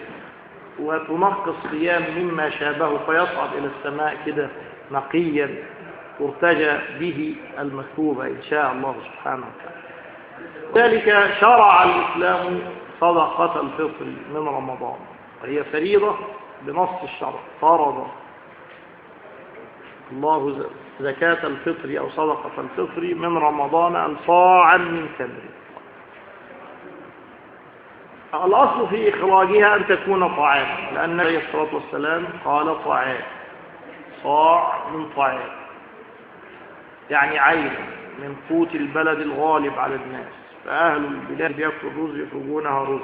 وتنقص صيام مما شابه فيصعد إلى السماء كده نقيا ترتجى به المكتوبة إن شاء الله سبحانه وتعالى. ذلك شرع الإسلام صدقة الفطر من رمضان. وهي فريضة بنص الشرع فرض. الله زكاة الفطر أو صدقة الفطر من رمضان صاعا من تمر الأصل في إخراجها أن تكون طعاما لأن عليه الصلاة والسلام قال طعام صاع من طعام يعني عين من قوت البلد الغالب على الناس. فأهل البلاد بيأكلوا الرز يخرجونها رز.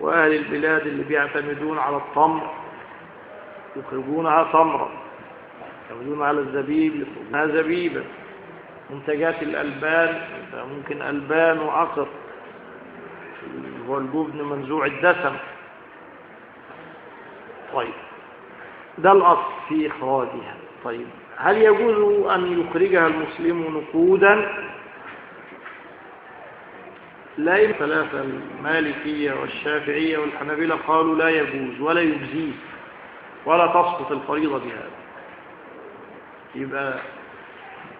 وأهل البلاد اللي بيعتمدون على التمر يخرجونها تمرا. يعتمدون على الزبيب يخرجونها زبيبا. منتجات الألبان ممكن ألبان وعقر هو الجبن منزوع الدسم. طيب. ده الأصل في إخراجها. طيب. هل يجوز أن يخرجها المسلم نقودا؟ لا ثلاثة المالكية والشافعية والحنابلة قالوا لا يجوز ولا يجزيه ولا تسقط الفريضة بهذا. يبقى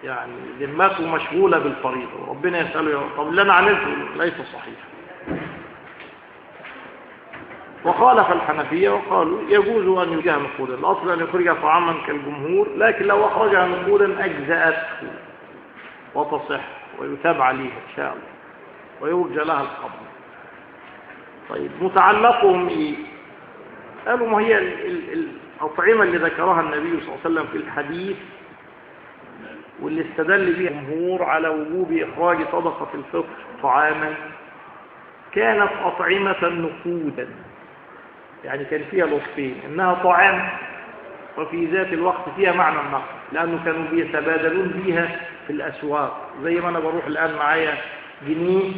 يعني ذمته مشغولة بالفريضة وربنا يسأله يا طب اللي أنا عملته ليس صحيح. وخالف الحنفية وقالوا يجوز أن يجيها نقودا الأصل أن يخرجها طعاما كالجمهور لكن لو أخرجها نقودا أجزأته وتصح ويتابع عليها إن شاء الله. ويرجى لها القبض. طيب متعلقهم إيه قالوا ما هي ال- ال- الأطعمة اللي ذكرها النبي صلى الله عليه وسلم في الحديث واللي استدل بها الجمهور على وجوب إخراج صدقة الفطر طعاما كانت أطعمة نقودا. يعني كان فيها الوصفين إنها طعام وفي ذات الوقت فيها معنى النقد لأنه كانوا بيتبادلون بيها في الأسواق. زي ما أنا بروح الآن معايا جنيه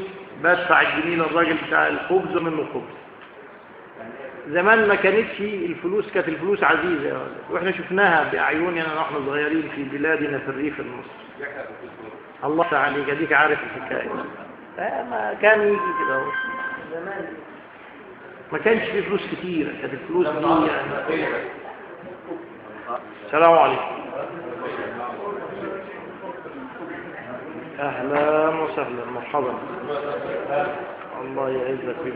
بدفع الجنيه للراجل بتاع الخبز منه خبز. زمان ما كانتش الفلوس كانت الفلوس عزيزة. وإحنا شفناها بأعيننا نحن صغيرين في بلادنا في الريف المصري. الله تعالى اديك عارف الحكاية. آه، ما كان يجي كده اهو. ما كانش في فلوس كتيرة كانت الفلوس دي يعني. السلام عليكم. أهلا وسهلا مرحبا. الله يعزك فيك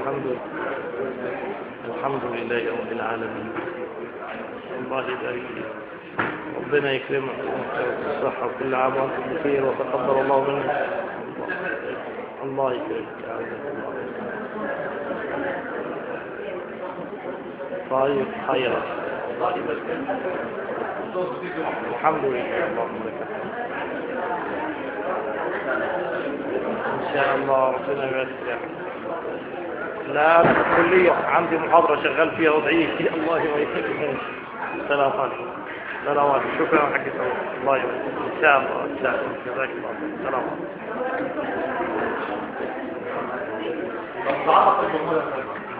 الحمد لله. الحمد لله رب العالمين. الله يبارك فيك. ربنا يكرمك بالصحة وكل عام وأنتم بخير وتقبل الله منك. الله يكرمك. طيب خيرا. الله يبارك الحمد لله. اللهم لك الحمد إن شاء الله ربنا يبارك لا الكلية عندي محاضرة شغال فيها وضعية الله يبارك السلام عليكم. السلام عليكم. شكرا حق الله يبارك إن شاء الله إن شاء الله. جزاك الله السلام عليكم.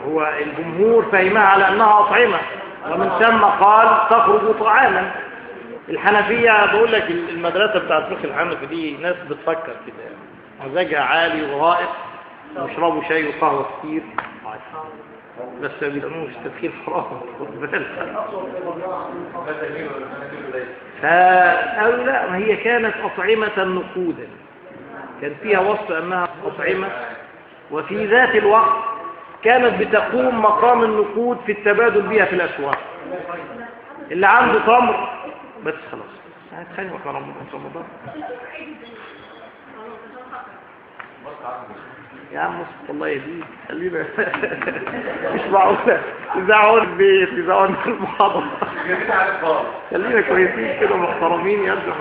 هو الجمهور فهمها على أنها أطعمة. ومن ثم قال تخرج طعاما. الحنفية بقول لك المدرسة بتاعت فقه الحنفي دي ناس بتفكر كده. مزاجها عالي وغائط ويشربوا شاي وقهوة كتير. بس ما بيسموش تدخين حرام خد بالك. فقالوا لا ما هي كانت أطعمة نقودا. كان فيها وصف أنها أطعمة. وفي ذات الوقت كانت بتقوم مقام النقود في التبادل بها في الأسواق. اللي عنده تمر بس خلاص هتخانق وإحنا رمضان يا عم مصطفى الله يهديك خلينا مش معقولة يزعقوا البيت يزعقوا المحاضرة خلينا كويسين كده محترمين يا ابن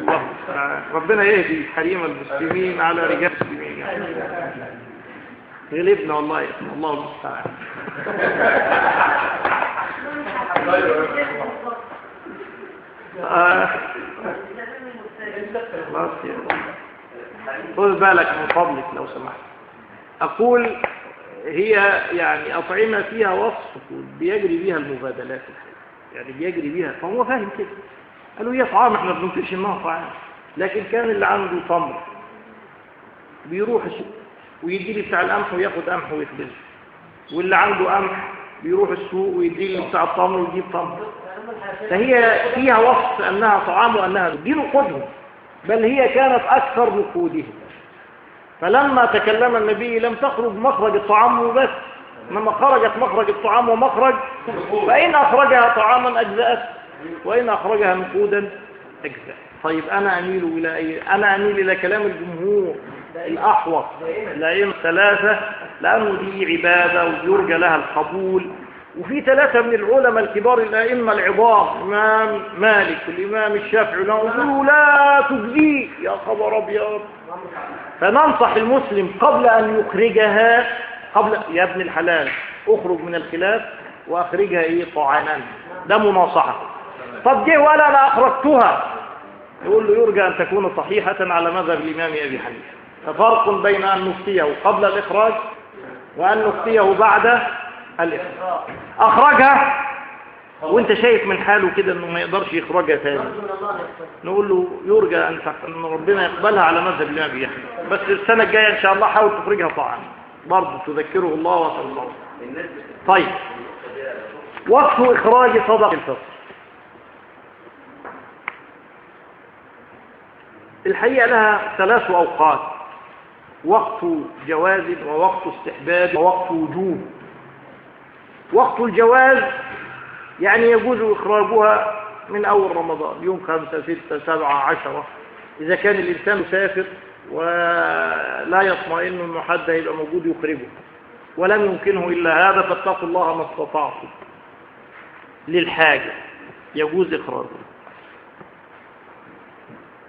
المستعان. ربنا يهدي حريم المسلمين على رجال المسلمين يعني. غلبنا والله الله المستعان. يا خذ بالك من فضلك لو سمحت. أقول هي يعني أطعمة فيها وصف بيجري بيها المبادلات يعني بيجري بيها فهو فاهم كده. قالوا هي طعام إحنا بننكرش إنها طعام. لكن كان اللي عنده تمر. بيروح ويجي لي بتاع القمح وياخد قمح ويخبزه. واللي عنده قمح بيروح السوق ويدي بتاع التمر ويجيب تمر فهي فيها وصف أنها طعام وأنها دي نقودهم بل هي كانت أكثر نقودهم فلما تكلم النبي لم تخرج مخرج الطعام وبس. انما خرجت مخرج الطعام ومخرج فإن أخرجها طعاما أجزأت وإن أخرجها نقودا أجزاء طيب أنا أميل إلى أي أنا أميل إلى كلام الجمهور الأحوط. الأئمة الثلاثة لأنه دي عبادة ويرجى لها القبول. وفي ثلاثة من العلماء الكبار الأئمة العظام الإمام مالك والإمام الشافعي يقولوا لا تجزي يا خبر أبيض. فننصح المسلم قبل أن يخرجها قبل يا ابن الحلال اخرج من الخلاف وأخرجها إيه؟ طعانا ده مناصحة. طب جه ولا أنا أخرجتها؟ يقول له يرجى أن تكون صحيحة على مذهب الإمام أبي حنيفة. ففرق بين أن نفتيه قبل الإخراج وأن نفتيه بعد الإخراج أخرجها؟ وأنت شايف من حاله كده إنه ما يقدرش يخرجها تاني. نقول له يرجى أن ربنا يقبلها على مذهب الإمام ابي يحيى بس السنة الجاية إن شاء الله حاول تخرجها طبعا. برضه تذكره الله وتنصره طيب. وقت إخراج صدق الفطر الحقيقة لها ثلاث أوقات. وقت جواز ووقت استحباب ووقت وجوب. وقت الجواز يعني يجوز إخراجها من أول رمضان يوم خمسة ستة سبعة عشرة. إذا كان الإنسان مسافر ولا يطمئن أنه حد هيبقى موجود يخرجه ولم يمكنه إلا هذا فاتقوا الله ما استطعتم. للحاجة يجوز إخراجه.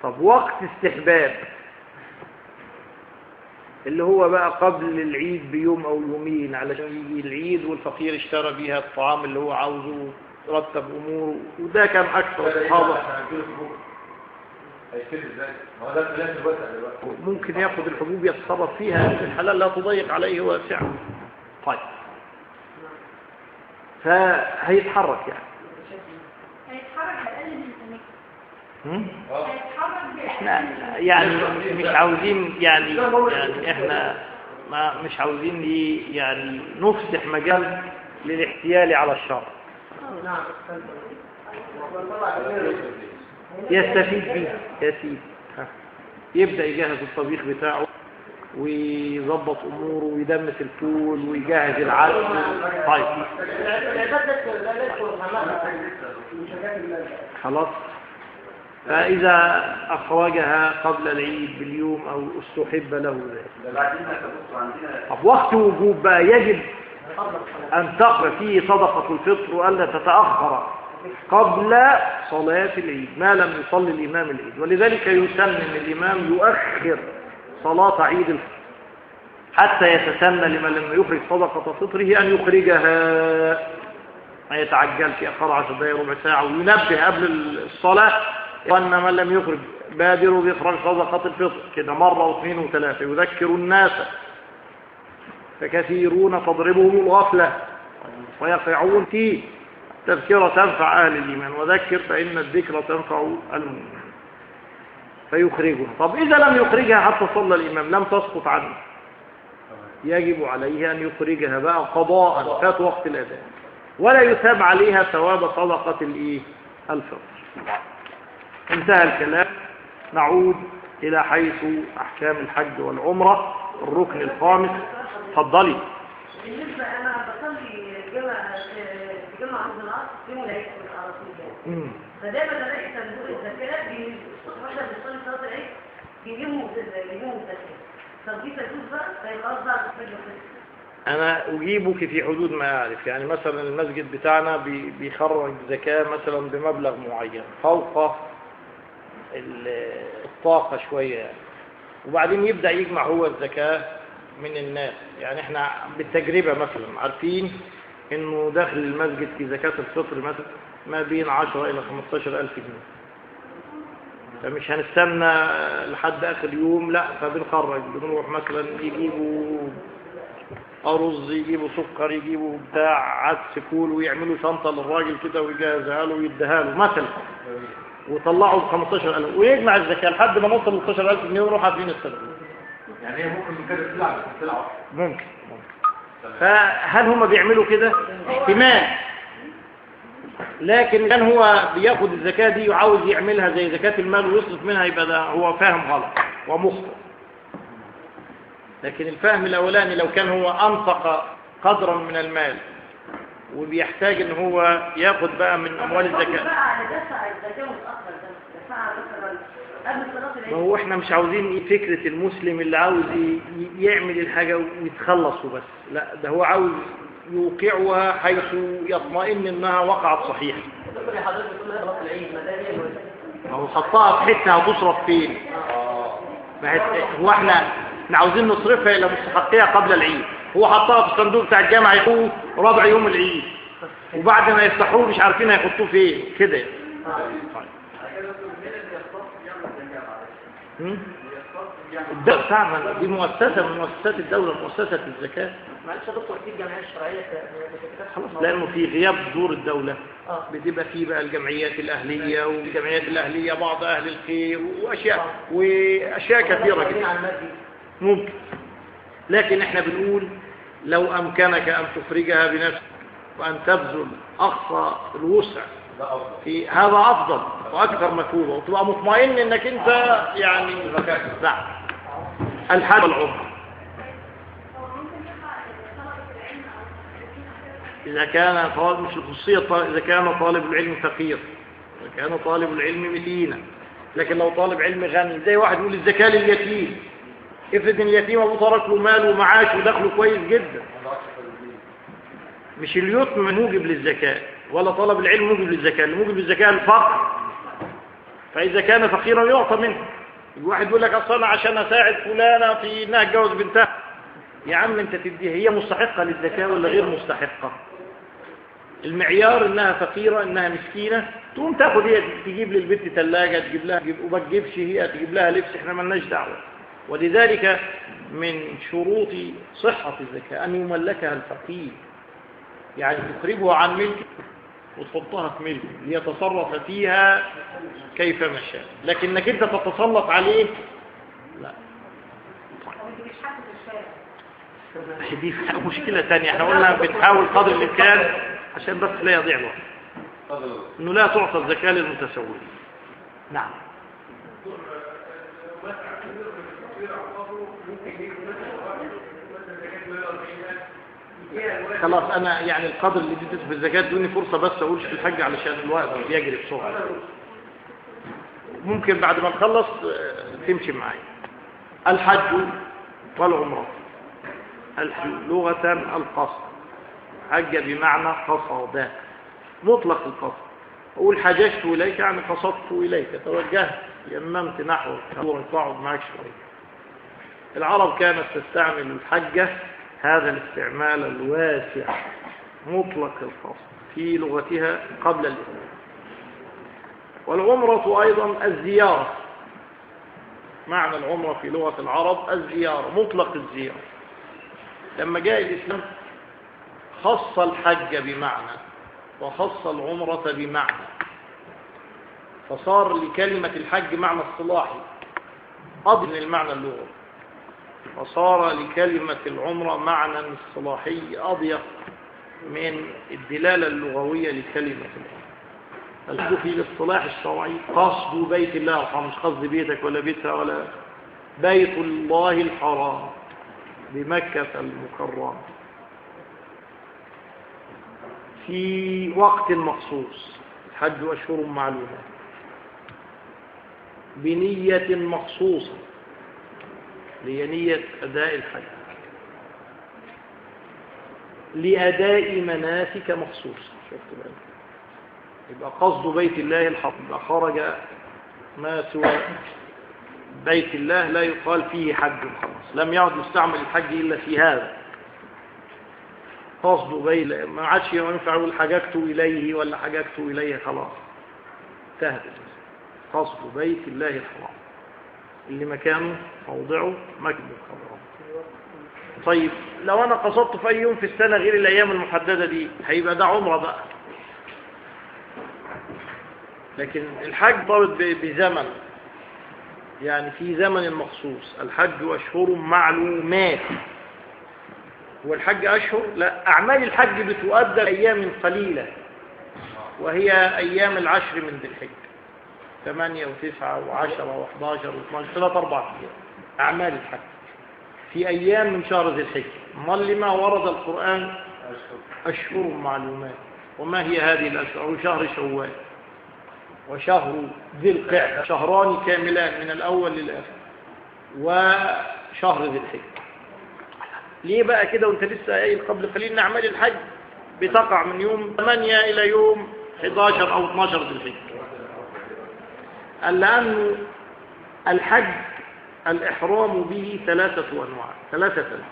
طب وقت استحباب اللي هو بقى قبل العيد بيوم أو يومين علشان يجي العيد والفقير اشترى بيها الطعام اللي هو عاوزه رتب أموره وده كان دلوقتي دلوقتي. ممكن ياخد الحبوب يتصرف فيها في الحلال لا تضيق عليه واسعه طيب. فهيتحرك يعني. هيتحرك أقل من هم؟ هيتحرك إحنا يعني مش عاوزين يعني يعني إحنا ما مش عاوزين يعني نفتح مجال للاحتيال على الشر يستفيد بيه يا سيدي. يبدأ يجهز الطبيخ بتاعه ويظبط أموره ويدمس الفول ويجهز العدس. طيب. خلاص. فإذا أخرجها قبل العيد باليوم أو استحب له ذلك. وقت وجوب بقى يجب أن تقرأ فيه صدقة الفطر وألا تتأخر قبل صلاة العيد ما لم يصلي الإمام العيد. ولذلك يسن الإمام يؤخر صلاة عيد الفطر حتى يتسنى لمن لم يخرج صدقة فطره أن يخرجها. ما يتعجلش يأخر عشر دقايق ربع ساعة وينبه قبل الصلاة وأن من لم يخرج بادروا بإخراج صدقة الفطر كده مرة واثنين وثلاثة. يذكر الناس. فكثيرون تضربهم الغفلة. ويقعون فيه تذكرة تنفع أهل الإيمان. وذكر فإن الذكر تنفع المؤمن فيخرجها طب إذا لم يخرجها حتى صلى الإمام لم تسقط عنه. يجب عليه أن يخرجها بقى قضاء فات وقت الأذان ولا يثاب عليها ثواب صدقة الإيه؟ الفطر. انتهى الكلام. نعود إلى حيث أحكام الحج والعمرة. الركن الخامس. تفضلي. بالنسبة أنا بصلي جمع جمع عبد العاص يوم العيد على طول. فدايما الاقي صندوق الزكاة الصبح وإحنا بنصلي صلاة العيد بيجيبوا بيجيبوا الزكاة طب دي تجوز بقى خلاص بقى بتحتاج أنا أجيبك في حدود ما أعرف. يعني مثلا المسجد بتاعنا بي- بيخرج زكاة مثلا بمبلغ معين فوق الطاقة شوية. يعني. وبعدين يبدأ يجمع هو الزكاة من الناس. يعني إحنا بالتجربة مثلا عارفين إنه داخل المسجد في زكاة الفطر مثلا ما بين 10 إلى 15 ألف جنيه. فمش هنستنى لحد آخر يوم لا فبنخرج. بنروح مثلا يجيبوا أرز يجيبوا سكر يجيبوا بتاع عدس فول ويعملوا شنطة للراجل كده ويجهزها له ويديها له مثلا. وطلعوا ب 15000 ويجمع الزكاة لحد ما نوصل ل 16000 جنيه ونروح عارفين السنة يعني هي ممكن من كده تلعب تلعب ممكن ممكن. فهل هم بيعملوا كده؟ احتمال. لكن كان هو بياخد الزكاة دي وعاوز يعملها زي زكاة المال ويصرف منها يبقى ده هو فاهم غلط. ومخطئ لكن الفهم الأولاني لو كان هو أنفق قدرا من المال وبيحتاج إن هو ياخد بقى من أموال الزكاة. ما هو إحنا مش عاوزين فكرة المسلم اللي عاوز يعمل الحاجة ويتخلص وبس لا ده هو عاوز يوقعها حيث يطمئن إنها وقعت العيد ما هو حطها في حتة هتصرف فين؟ ما هي- هو إحنا إحنا عاوزين نصرفها إلى مستحقيها قبل العيد. هو حطها في الصندوق بتاع الجامعة يحطوه ربع يوم العيد. وبعد ما يفتحوه مش عارفين هيحطوه فين. كده؟ الدولة بتاعنا دي مؤسسة من مؤسسات الدولة مؤسسة الزكاة. معلش يا دكتور في الجمعية الشرعية خلاص لأنه في غياب دور الدولة. آه. بتبقى فيه بقى الجمعيات الأهلية والجمعيات الأهلية بعض أهل الخير وأشياء وأشياء كثيرة جدا. ممكن. لكن إحنا بنقول لو أمكنك أن تخرجها بنفسك وأن تبذل أقصى الوسع في هذا أفضل وأكثر مثوبة وتبقى مطمئن أنك أنت يعني نعم الحج والعمر. إذا كان طالب مش الخصوصية إذا كان طالب العلم فقير إذا كان طالب العلم مسكينا لكن لو طالب علم غني زي واحد يقول الزكاة لليتيم. افرض إن ابوه ترك له مال ومعاش ودخله كويس جدا. مش اليتم موجب للزكاة ولا طلب العلم موجب للزكاة اللي موجب للزكاة الفقر. فإذا كان فقيرا يعطى منه. الواحد يقول لك أصل أنا عشان أساعد فلانة في إنها تجوز بنتها. يا عم أنت تديها هي مستحقة للزكاة ولا غير مستحقة؟ المعيار إنها فقيرة إنها مسكينة تقوم تاخد هي تجيب للبنت ثلاجة تجيب لها تجيب وما تجيبش هي تجيب لها لبس إحنا ملناش دعوة. ولذلك من شروط صحة الزكاة أن يملكها الفقير. يعني تخرجها عن ملك وتحطها في ملك ليتصرف فيها كيفما شاء. لكنك أنت تتسلط عليه؟ لا. دي مشكلة تانية. إحنا قلنا بنحاول قدر الإمكان عشان بس لا يضيع الوقت. إنه لا تعطى الزكاة للمتسولين نعم. خلاص أنا يعني القدر اللي اديته في الزكاة دوني فرصة بس اقولش في الحج علشان الوقت بيجري بسرعة. ممكن بعد ما نخلص آه، تمشي معايا. الحج والعمرة. الحج لغة القصد. حج بمعنى قصد. مطلق القصد. أقول حججت إليك يعني قصدت إليك. توجهت يممت نحوك. اقعد معك شوية. العرب كانت تستعمل الحجة هذا الاستعمال الواسع مطلق القصد في لغتها قبل الإسلام. والعمرة أيضا الزيارة. معنى العمرة في لغة العرب الزيارة مطلق الزيارة. لما جاء الإسلام خص الحج بمعنى وخص العمرة بمعنى. فصار لكلمة الحج معنى اصطلاحي أضل من المعنى اللغوي. وصار لكلمة العمرة معنى اصطلاحي أضيق من الدلالة اللغوية لكلمة العمرة. الحج في الاصطلاح الشرعي قصد بيت الله الحرام؟ مش قصد بيتك ولا بيتها ولا بيت الله الحرام بمكة المكرمة. في وقت مخصوص الحج أشهر معلومة. بنية مخصوصة. هي نية أداء الحج. لأداء مناسك مخصوصة شفت بقى؟ يبقى قصد بيت الله الحرام يبقى خرج ما سوى بيت الله لا يقال فيه حج خلاص لم يعد يستعمل الحج إلا في هذا. قصد بيت ما عادش ينفع يقول حججت إليه ولا حججت إليه خلاص. انتهت. قصد بيت الله الحرام اللي مكانه موضعه الحرام طيب لو أنا قصدت في أي يوم في السنة غير الأيام المحددة دي هيبقى ده عمرة بقى. لكن الحج طابط ب- بزمن. يعني في زمن مخصوص. الحج أشهر معلومات. والحج أشهر؟ لا أعمال الحج بتؤدى أيام قليلة وهي أيام العشر من ذي الحجة ثمانية وتسعة وعشرة وحداشر واثناشر ثلاثة أربعة أيام أعمال الحج. في أيام من شهر ذي الحجة أمال لما ورد القرآن؟ أشهر معلومات. وما هي هذه الأشهر؟ شهر شوال. وشهر ذي القعدة شهران كاملان من الأول للآخر. وشهر ذي الحجة ليه بقى كده وانت لسه قايل قبل قليل إن أعمال الحج بتقع من يوم 8 إلى يوم 11 أو 12 ذي الحجه قال لأن الحج الإحرام به ثلاثة أنواع ثلاثة أنواع.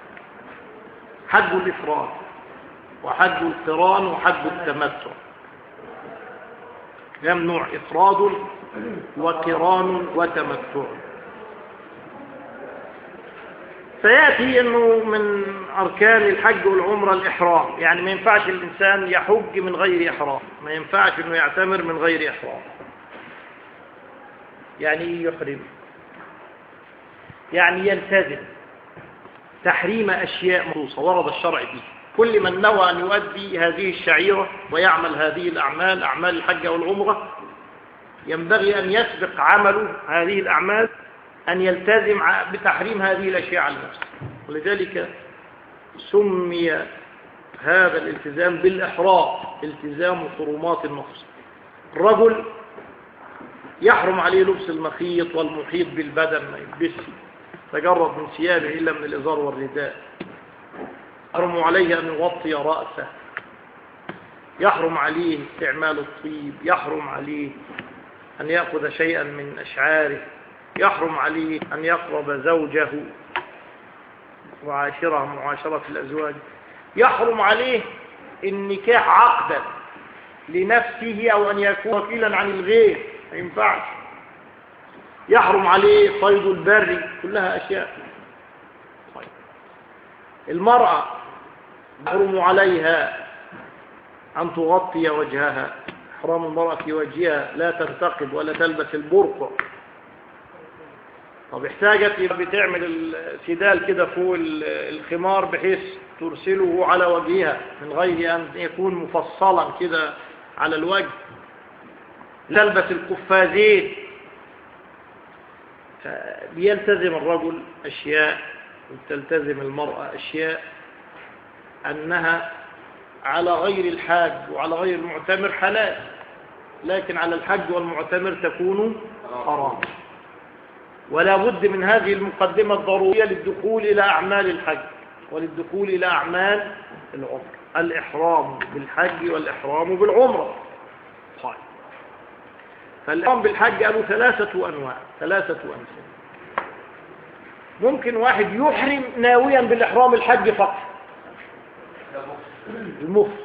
حج الإفراد وحج القران وحج التمتع. كم نوع إفراد وقران وتمتع. سيأتي أنه من أركان الحج والعمرة الإحرام. يعني ما ينفعش الإنسان يحج من غير إحرام ما ينفعش أنه يعتمر من غير إحرام. يعني يحرم. يعني يلتزم تحريم أشياء مخصوصة ورد الشرع به كل من نوى أن يؤدي هذه الشعيرة ويعمل هذه الأعمال أعمال الحج والعمرة ينبغي أن يسبق عمله هذه الأعمال أن يلتزم بتحريم هذه الأشياء على نفسه ولذلك سمي هذا الالتزام بالإحرام التزام حرمات النفس. الرجل يحرم عليه لبس المخيط والمحيط بالبدن ما يلبسه تجرد من ثيابه إلا من الإزار والرداء. يحرم عليه أن يغطي رأسه. يحرم عليه استعمال الطيب يحرم عليه أن يأخذ شيئا من أشعاره يحرم عليه أن يقرب زوجه. وعاشرها معاشرة الأزواج. يحرم عليه النكاح عقدا لنفسه أو أن يكون وكيلا عن الغير. ما ينفعش. يحرم عليه صيد البر كلها أشياء. طيب. المرأة يحرم عليها أن تغطي وجهها. إحرام المرأة في وجهها لا ترتقب ولا تلبس البرقع طب احتاجت بتعمل السدال كده فوق الخمار بحيث ترسله على وجهها من غير أن يكون مفصلا كده على الوجه. تلبس القفازين. بيلتزم الرجل أشياء وتلتزم المرأة أشياء أنها على غير الحاج وعلى غير المعتمر حلال لكن على الحج والمعتمر تكون حرام. ولا بد من هذه المقدمة الضرورية للدخول إلى أعمال الحج وللدخول إلى أعمال العمر. الإحرام بالحج والإحرام بالعمرة. فالإحرام بالحج قالوا ثلاثة أنواع ثلاثة أنواع ممكن واحد يحرم ناويا بالإحرام الحج فقط. المفرد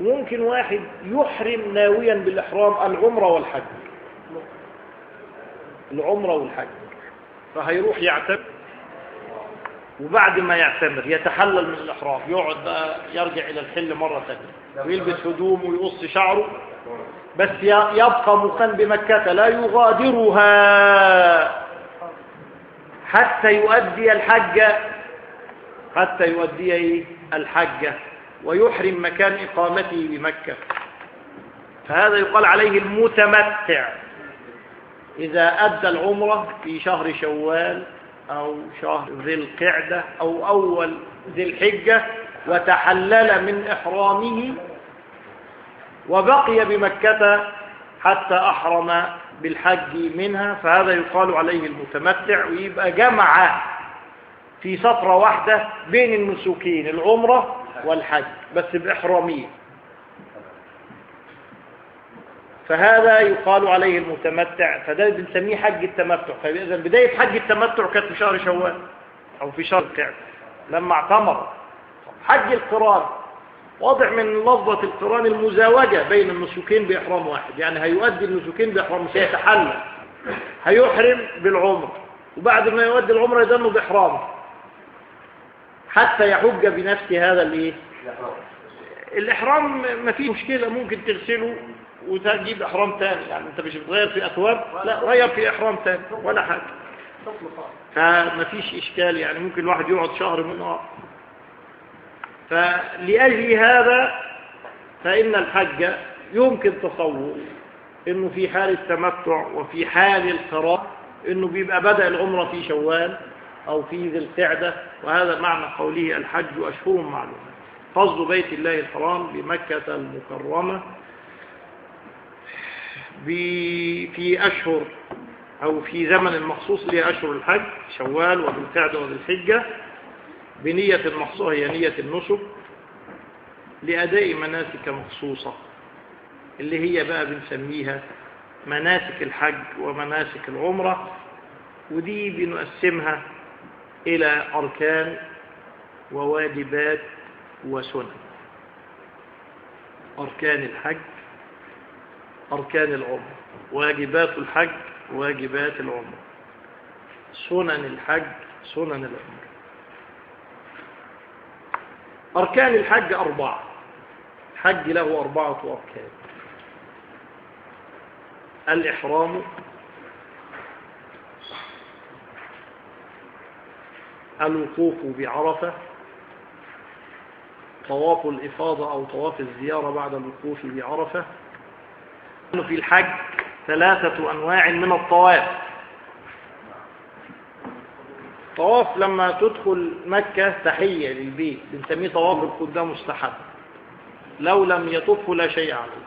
وممكن واحد يحرم ناويا بالإحرام العمرة والحج. العمرة والحج. فهيروح يعتمر وبعد ما يعتمر يتحلل من الإحرام يقعد بقى يرجع إلى الحل مرة ثانية ويلبس هدومه ويقص شعره. بس يبقى مقام بمكة لا يغادرها. حتى يؤدي الحج حتى يؤدي الحج ويحرم مكان إقامته بمكة. فهذا يقال عليه المتمتع. إذا أدى العمرة في شهر شوال أو شهر ذي القعدة أو أول ذي الحجة وتحلل من إحرامه وبقي بمكة حتى أحرم بالحج منها فهذا يقال عليه المتمتع ويبقى جمع في سطرة واحدة بين النسوكين العمرة والحج بس بإحرامية. فهذا يقال عليه المتمتع فده بنسميه حج التمتع. فإذا بداية حج التمتع كانت في شهر شوال أو في شهر القعدة لما اعتمر. حج القران واضح من لفظة القرآن المزاوجة بين النسوكين بإحرام واحد. يعني هيؤدي النسوكين بإحرام سيتحلل هيحرم بالعمر. وبعد ما يؤدي العمر يدنه بإحرامه حتى يحج بنفس هذا الإيه؟ الإحرام ما فيه مشكلة ممكن تغسله وتجيب إحرام تاني. يعني أنت مش بتغير في أثواب؟ لا غير في إحرام تاني ولا حاجة. فما فيش إشكال. يعني ممكن الواحد يقعد شهر من نهار فلأجل هذا فإن الحج يمكن تصور إنه في حال التمتع وفي حال القراء إنه بيبقى بدأ العمرة في شوال أو في ذي القعدة وهذا معنى قوله الحج أشهر معلومة. قصد بيت الله الحرام بمكة المكرمة في أشهر أو في زمن مخصوص لها أشهر الحج شوال وذي القعدة وذي الحجة. بنية مخصوصة هي نية النسك لأداء مناسك مخصوصة اللي هي بقى بنسميها مناسك الحج ومناسك العمرة ودي بنقسمها إلى أركان وواجبات وسنن. أركان الحج أركان العمرة واجبات الحج واجبات العمرة. سنن الحج سنن العمرة. أركان الحج أربعة. الحج له أربعة أركان. الإحرام. الوقوف بعرفة. طواف الإفاضة أو طواف الزيارة بعد الوقوف بعرفة. في الحج ثلاثة أنواع من الطواف. طواف لما تدخل مكة تحية للبيت بنسميه طواف القدام مستحب لو لم يطفه لا شيء عليه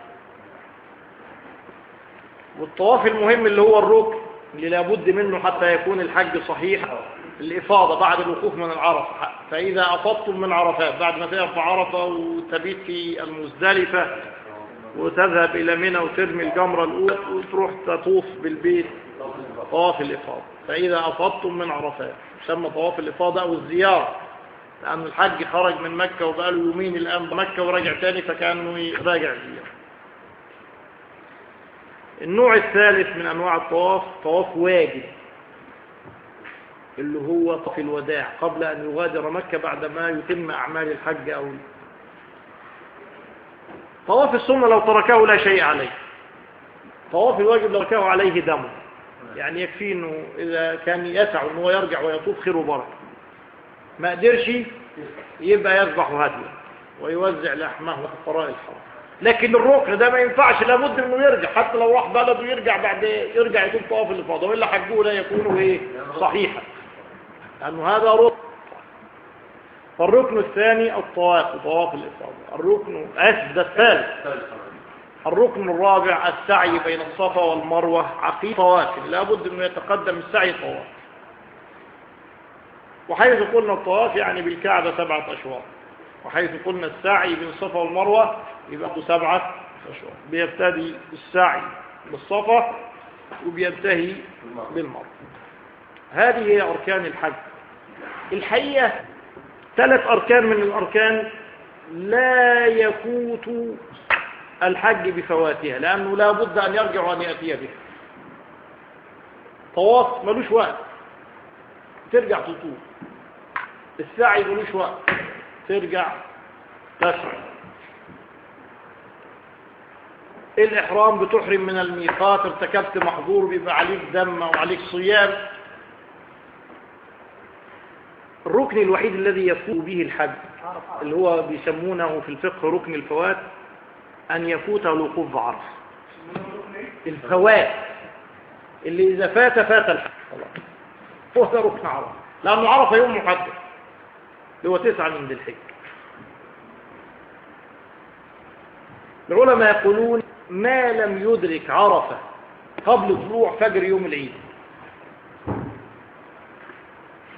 والطواف المهم اللي هو الركن اللي لابد منه حتى يكون الحج صحيح الإفاضة بعد الوقوف من العرفة. فإذا أفضتم من عرفات بعد ما تقف عرفة وتبيت في المزدلفة وتذهب إلى منى وترمي الجمرة الأولى وتروح تطوف بالبيت طواف الإفاضة. فإذا أفضتم من عرفات. يسمى طواف الإفاضة أو الزيارة لأن الحج خرج من مكة وبقاله يومين الآن مكة ورجع تاني فكأنه راجع زيارة النوع الثالث من أنواع الطواف طواف واجب اللي هو طواف الوداع قبل أن يغادر مكة بعدما يتم أعمال الحج أو طواف السنة لو تركه لا شيء عليه طواف الواجب لو تركه عليه دم يعني يكفي إنه إذا كان يسع إنه هو يرجع ويطوف خير وبركة. ما قدرش يبقى يذبح هديه ويوزع لحمه لفقراء الحرم لكن الركن ده ما ينفعش لابد إنه يرجع حتى لو راح بلده يرجع بعد يرجع يطوف طواف الافاضه وإلا حجه لا يكون إيه؟ صحيحا. لأنه هذا ركن. فالركن الثاني الطواف طواف الإفاضة. الركن اسف ده الثالث. الركن الرابع السعي بين الصفا والمروة عقيد طواف لابد أنه يتقدم السعي طواف وحيث قلنا الطواف يعني بالكعبة سبعة أشواط. وحيث قلنا السعي بين الصفا والمروة يبقى سبعة أشواط. بيبتدي السعي بالصفا وبينتهي بالمروة. هذه هي أركان الحج. الحقيقة ثلاث أركان من الأركان لا يفوت الحج بفواتها لأنه لا بد أن يرجع وأن يأتي بها. طواف ملوش وقت. ترجع تطوف. السعي ملوش وقت. ترجع تسعى الإحرام بتحرم من الميقات ارتكبت محظور بيبقى عليك دم أو عليك صيام. الركن الوحيد الذي يفوت به الحج اللي هو بيسمونه في الفقه ركن الفوات أن يفوت الوقوف بعرفة الفوات اللي إذا فات فات هو ده ركن عرفة لأنه عرفة يوم محدد. اللي هو تسعة من ذي الحج. العلماء يقولون ما لم يدرك عرفة قبل طلوع فجر يوم العيد.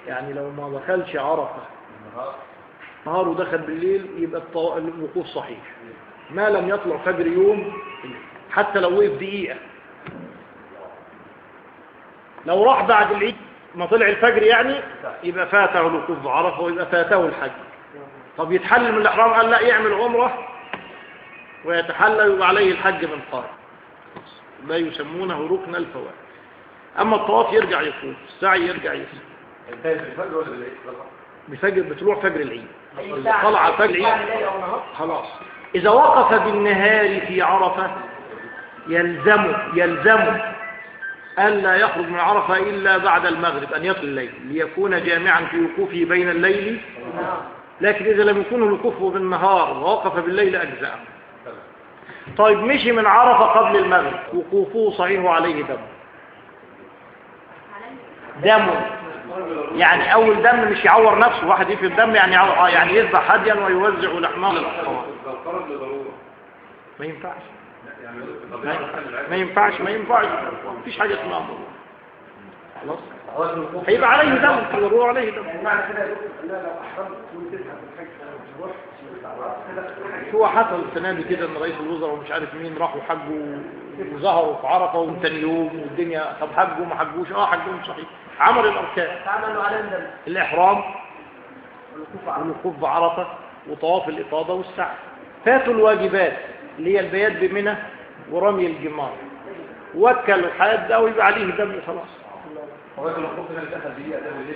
يعني لو ما دخلش عرفة. نهار ودخل بالليل يبقى الوقوف صحيح. ما لم يطلع فجر يوم حتى لو وقف دقيقة. لو راح بعد العيد ما طلع الفجر يعني يبقى فاته الوقوف بعرفة ويبقى فاته الحج. طب يتحلل من الإحرام؟ قال لا يعمل عمرة ويتحلل عليه الحج من قارن ما يسمونه ركن الفوات أما الطواف يرجع يطوف السعي يرجع إيه؟ بفجر بطلوع فجر العيد. طلع فجر العيد خلاص. إذا وقف بالنهار في عرفة يلزم يلزم ألا يخرج من عرفة إلا بعد المغرب أن يطل الليل ليكون جامعا في وقوفه بين الليل. لكن إذا لم يكن الوقوف بالنهار ووقف بالليل أجزاء. طيب مشي من عرفة قبل المغرب وقوفه صحيح عليه دم. دم. يعني أول دم مش يعور نفسه واحد يفي الدم يعني يعني يذبح هديا ويوزع لحمه. للحصان لو خرج لضروره ما ينفعش. يعني ما ينفعش ما ينفعش ما ينفعش. مفيش حاجة اسمها ضرورة. خلاص. هيبقى عليه دم في الضرورة عليه دم. هو حصل السنة دي كده إن رئيس الوزراء ومش عارف مين راحوا حجوا وظهروا في عرفة وتاني يوم والدنيا طب حجوا ما حجوش؟ آه حجهم صحيح. عمل الأركان. عملوا عليهم دم. الإحرام والوقوف بعرفة وطواف الإفاضة والسعي. فاتوا الواجبات اللي هي البيات بمنى ورمي الجمار. وكل الحياة ده ويبقى عليه دم خلاص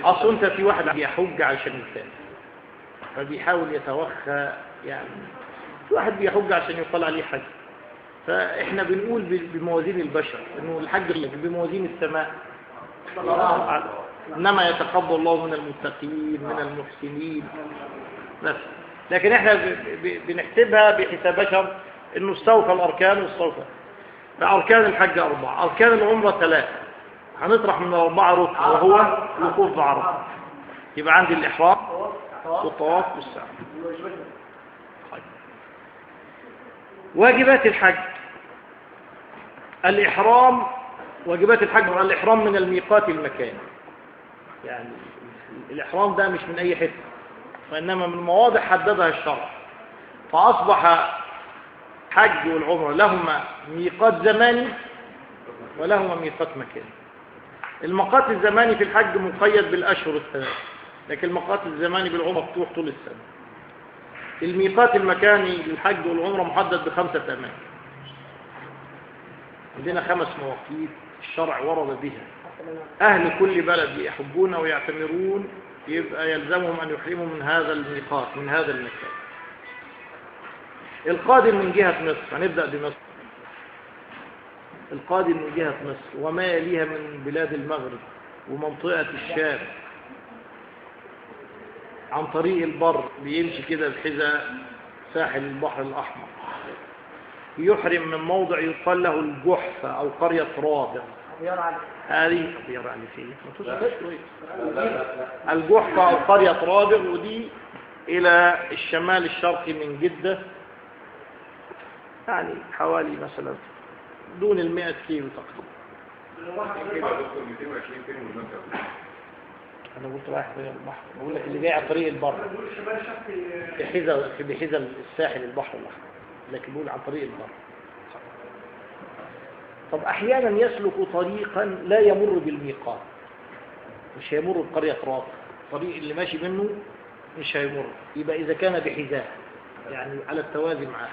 أصل أنت في واحد بيحج عشان يسافر فبيحاول يتوخى يعني. في واحد بيحج عشان يقال عليه حج فإحنا بنقول بموازين البشر. إنه الحج بموازين السماء. الله. إنما يتقبل الله من المتقين من المحسنين. بس. لكن إحنا بنحسبها بحساب بشر انه استوفى الاركان واستوفى. فاركان الحج اربعة اركان العمرة ثلاثة. هنطرح من الاربعة ركن وهو الوقوف بعرفه يبقى عندي الإحرام والطواف والسعي طيب. واجبات الحج. الإحرام واجبات الحج الإحرام من الميقات المكاني. يعني الإحرام ده مش من أي حتة. وإنما من مواضع حددها الشرع. فأصبح حج والعمرة لهما ميقات زماني ولهما ميقات مكاني. الميقات الزماني في الحج مقيد بالأشهر الثلاث لكن الميقات الزماني بالعمرة مفتوح طول السنة. الميقات المكاني للحج والعمرة محدد بخمسة أماكن. عندنا خمس مواقيت الشرع ورد بها. أهل كل بلد يحجون ويعتمرون يبقى يلزمهم أن يحرموا من هذا الميقات من هذا المكان القادم من جهة مصر هنبدأ بمصر. القادم من جهة مصر وما يليها من بلاد المغرب ومنطقة الشام. عن طريق البر بيمشي كده بحذاء ساحل البحر الأحمر. يحرم من موضع يقال له الجحفة أو قرية رابع. هذه فيه تصدقش كويس. الجحفة أو قرية رابع ودي إلى الشمال الشرقي من جدة. يعني حوالي مثلا دون المئة كيلو تقريبا. كده يا دكتور 220 كيلو من المكه أنا قلت رايح طريق البحر. بقول لك اللي جاي على طريق البر. في بحذا الساحل البحر الأحمر. لكن بقول عن طريق البر. طب أحيانا يسلك طريقا لا يمر بالميقات. مش هيمر بقرية رابع الطريق اللي ماشي منه مش هيمر. يبقى إذا كان بحذاء. يعني على التوازي معاه.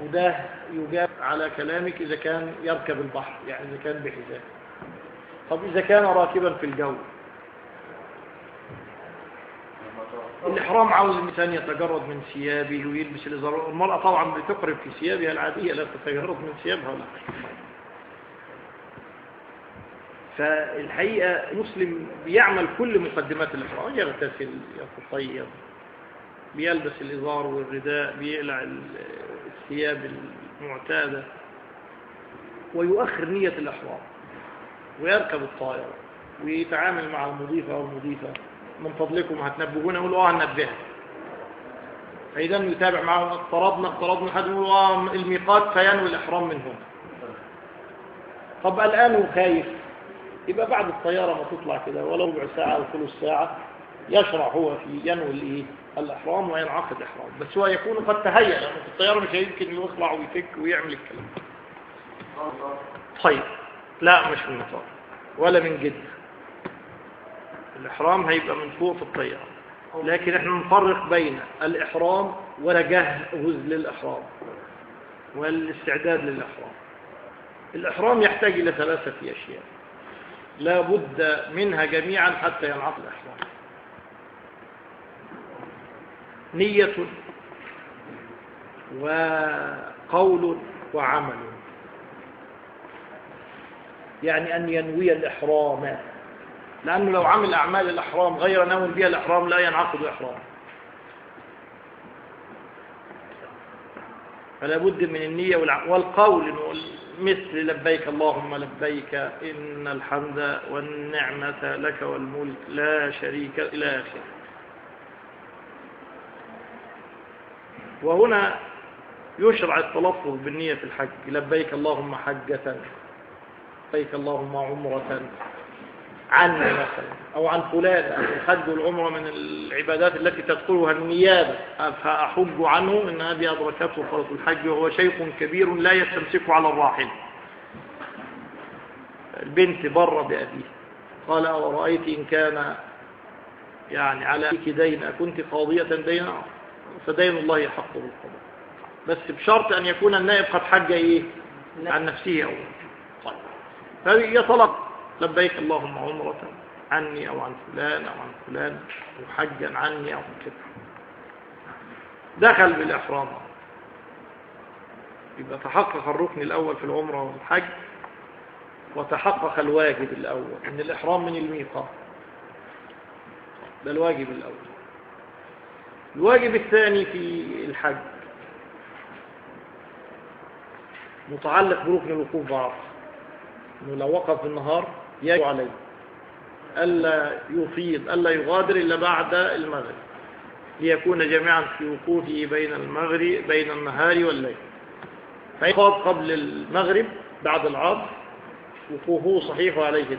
وده يجاب على كلامك إذا كان يركب البحر. يعني إذا كان بحذاء. طب إذا كان راكبا في الجو. الإحرام عاوز الإنسان يتجرد من ثيابه ويلبس الإزار المرأة طبعا بتقرب في ثيابها العادية لا تتجرد من ثيابها ولا فالحقيقة مسلم بيعمل كل مقدمات الإحرام. يغتسل يتطيب بيلبس الإزار والرداء بيقلع ال- الثياب المعتادة. ويؤخر نية الإحرام. ويركب الطائرة. ويتعامل مع المضيفة والمضيفة. من فضلكم هتنبهونا يقولوا آه هننبهها فإذا يتابع معهم اقتربنا لحد ما يقولوا آه الميقات فينوي الإحرام من هنا طب الآن وخايف. يبقى بعد الطيارة ما تطلع كده ولا ربع ساعة أو ثلث ساعة يشرع هو في ينوي الإيه؟ الإحرام وينعقد إحرام بس هو يكون قد تهيأ لأنه في الطيارة مش هيمكن يطلع ويفك ويعمل الكلام. طيب لا مش من المطار ولا من جدة الإحرام هيبقى من فوق في الطيارة. لكن إحنا نفرق بين الإحرام ولجهز للإحرام والاستعداد للإحرام. الإحرام يحتاج إلى ثلاثة أشياء. لا بد منها جميعا حتى ينعقد الإحرام. نية وقول وعمل. يعني أن ينوي الإحرام. لأنه لو عمل أعمال الإحرام غير ناوي بها الإحرام لا ينعقد إحرام فلا بد من النية والقول مثل لبيك اللهم لبيك إن الحمد والنعمة لك والملك لا شريك إلى آخره. وهنا يشرع التلفظ بالنية في الحج لبيك اللهم حجة لبيك اللهم عمرة. عني مثلا أو عن فلان الحج والعمرة من العبادات التي تدخلها النيابة. فأحج عنه إن هذه أدركته فرض الحج وهو شيخ كبير لا يستمسك على الراحل. البنت بر بأبيه. قال أورأيت إن كان يعني على أبيك دين أكنت قاضية دينا فدين الله يحق بالقضاء. بس بشرط أن يكون النائب قد حج إيه؟ عن نفسه أولا. طيب. فيطلق لبيك اللهم عمرة عني أو عن فلان أو عن فلان أو حجا عني أو كده دخل بالإحرام. يبقى تحقق الركن الأول في العمرة والحج وتحقق الواجب الأول. أن الإحرام من الميقات. ده الواجب الأول. الواجب الثاني في الحج. متعلق بركن الوقوف بعرفة. إنه لو وقف في النهار يجب عليه ألا يفيض ألا يغادر إلا بعد المغرب ليكون جميعا في وقوفه بين المغرب بين النهار والليل. فيقف قبل المغرب بعد العصر وقوفه صحيح عليه دم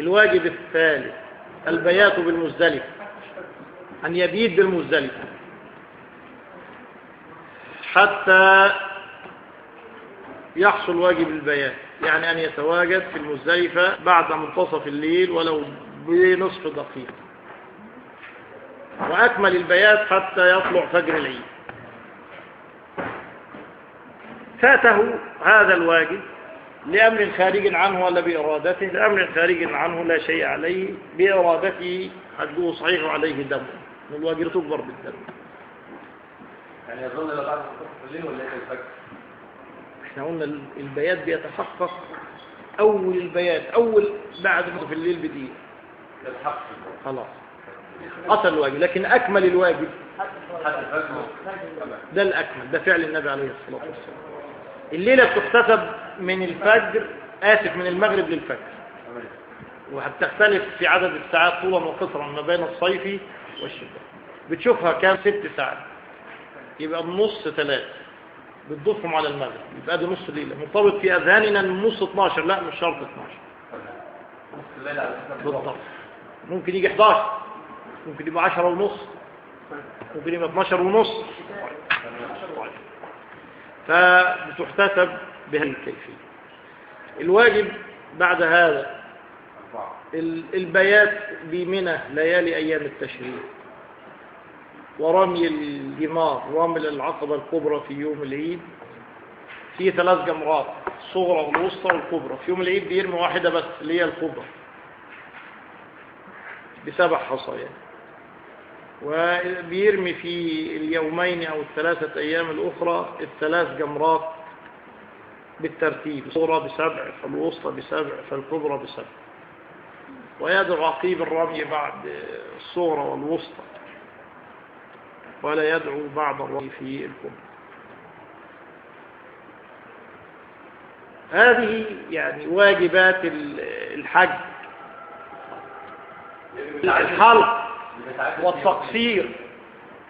الواجب الثالث البيات بالمزدلفة أن يبيت بالمزدلفة. حتى يحصل واجب البيات. يعني أن يتواجد في المزدلفة بعد منتصف الليل ولو بنصف دقيقة. وأكمل البيات حتى يطلع فجر العيد. فاته هذا الواجب لأمر خارج عنه ولا بإرادته لأمر خارج عنه لا شيء عليه بإرادته حجه صحيح عليه دم. الواجب تكبر بالدم. يعني يظن لو بعد الصبح الليل ولا الفجر؟ إحنا قلنا البيات بيتحقق أول البيات أول بعد في الليل يتحقق خلاص. حصل الواجب لكن أكمل الواجب. ده الأكمل ده فعل النبي عليه الصلاة والسلام. الليلة بتحتسب من الفجر آسف من المغرب للفجر. وهتختلف في عدد الساعات طولا وقصرا ما بين الصيف والشتاء. بتشوفها كام؟ ست ساعات. يبقى النص ثلاثة. بتضيفهم على المغرب يبقى دي نص ليلة. مرتبط في أذهاننا النص 12 لا مش شرط 12 نص الليل على حسب بالضبط. ممكن يجي 11 ممكن يبقى 10 ونص. ممكن يبقى 12 ونص. فبتحتسب بهذه الكيفية. الواجب بعد هذا البيات بمنى ليالي أيام التشريق. ورمي الجمار رمل العقبة الكبرى في يوم العيد. في ثلاث جمرات الصغرى والوسطى والكبرى. في يوم العيد بيرمي واحدة بس اللي هي الكبرى. بسبع حصيات وبيرمي في اليومين أو الثلاثة أيام الأخرى الثلاث جمرات بالترتيب الصغرى بسبع فالوسطى بسبع فالكبرى بسبع. ويدعو عقيب الرمي بعد الصغرى والوسطى. ولا يدعو بعد الرمي في الكبرى هذه يعني واجبات ال- الحج الحلق والتقصير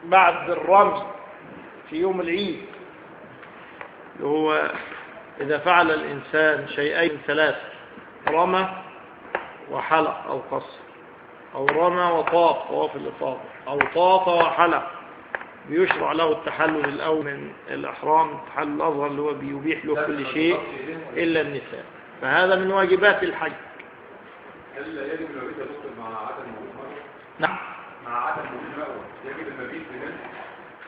بعد الرمي في يوم العيد. اللي هو إذا فعل الإنسان شيئين ثلاثة رمى وحلق أو قصر أو رمى وطاف طواف الإفاضة أو طاف وحلق. بيشرع له التحلل الأول من الإحرام التحلل الأظهر اللي هو بيبيح له كل شيء إلا النساء. فهذا من واجبات الحج. هل يجب المبيت دكتور مع عدم وجود؟ نعم. مع عدم وجود يجب المبيت بمن؟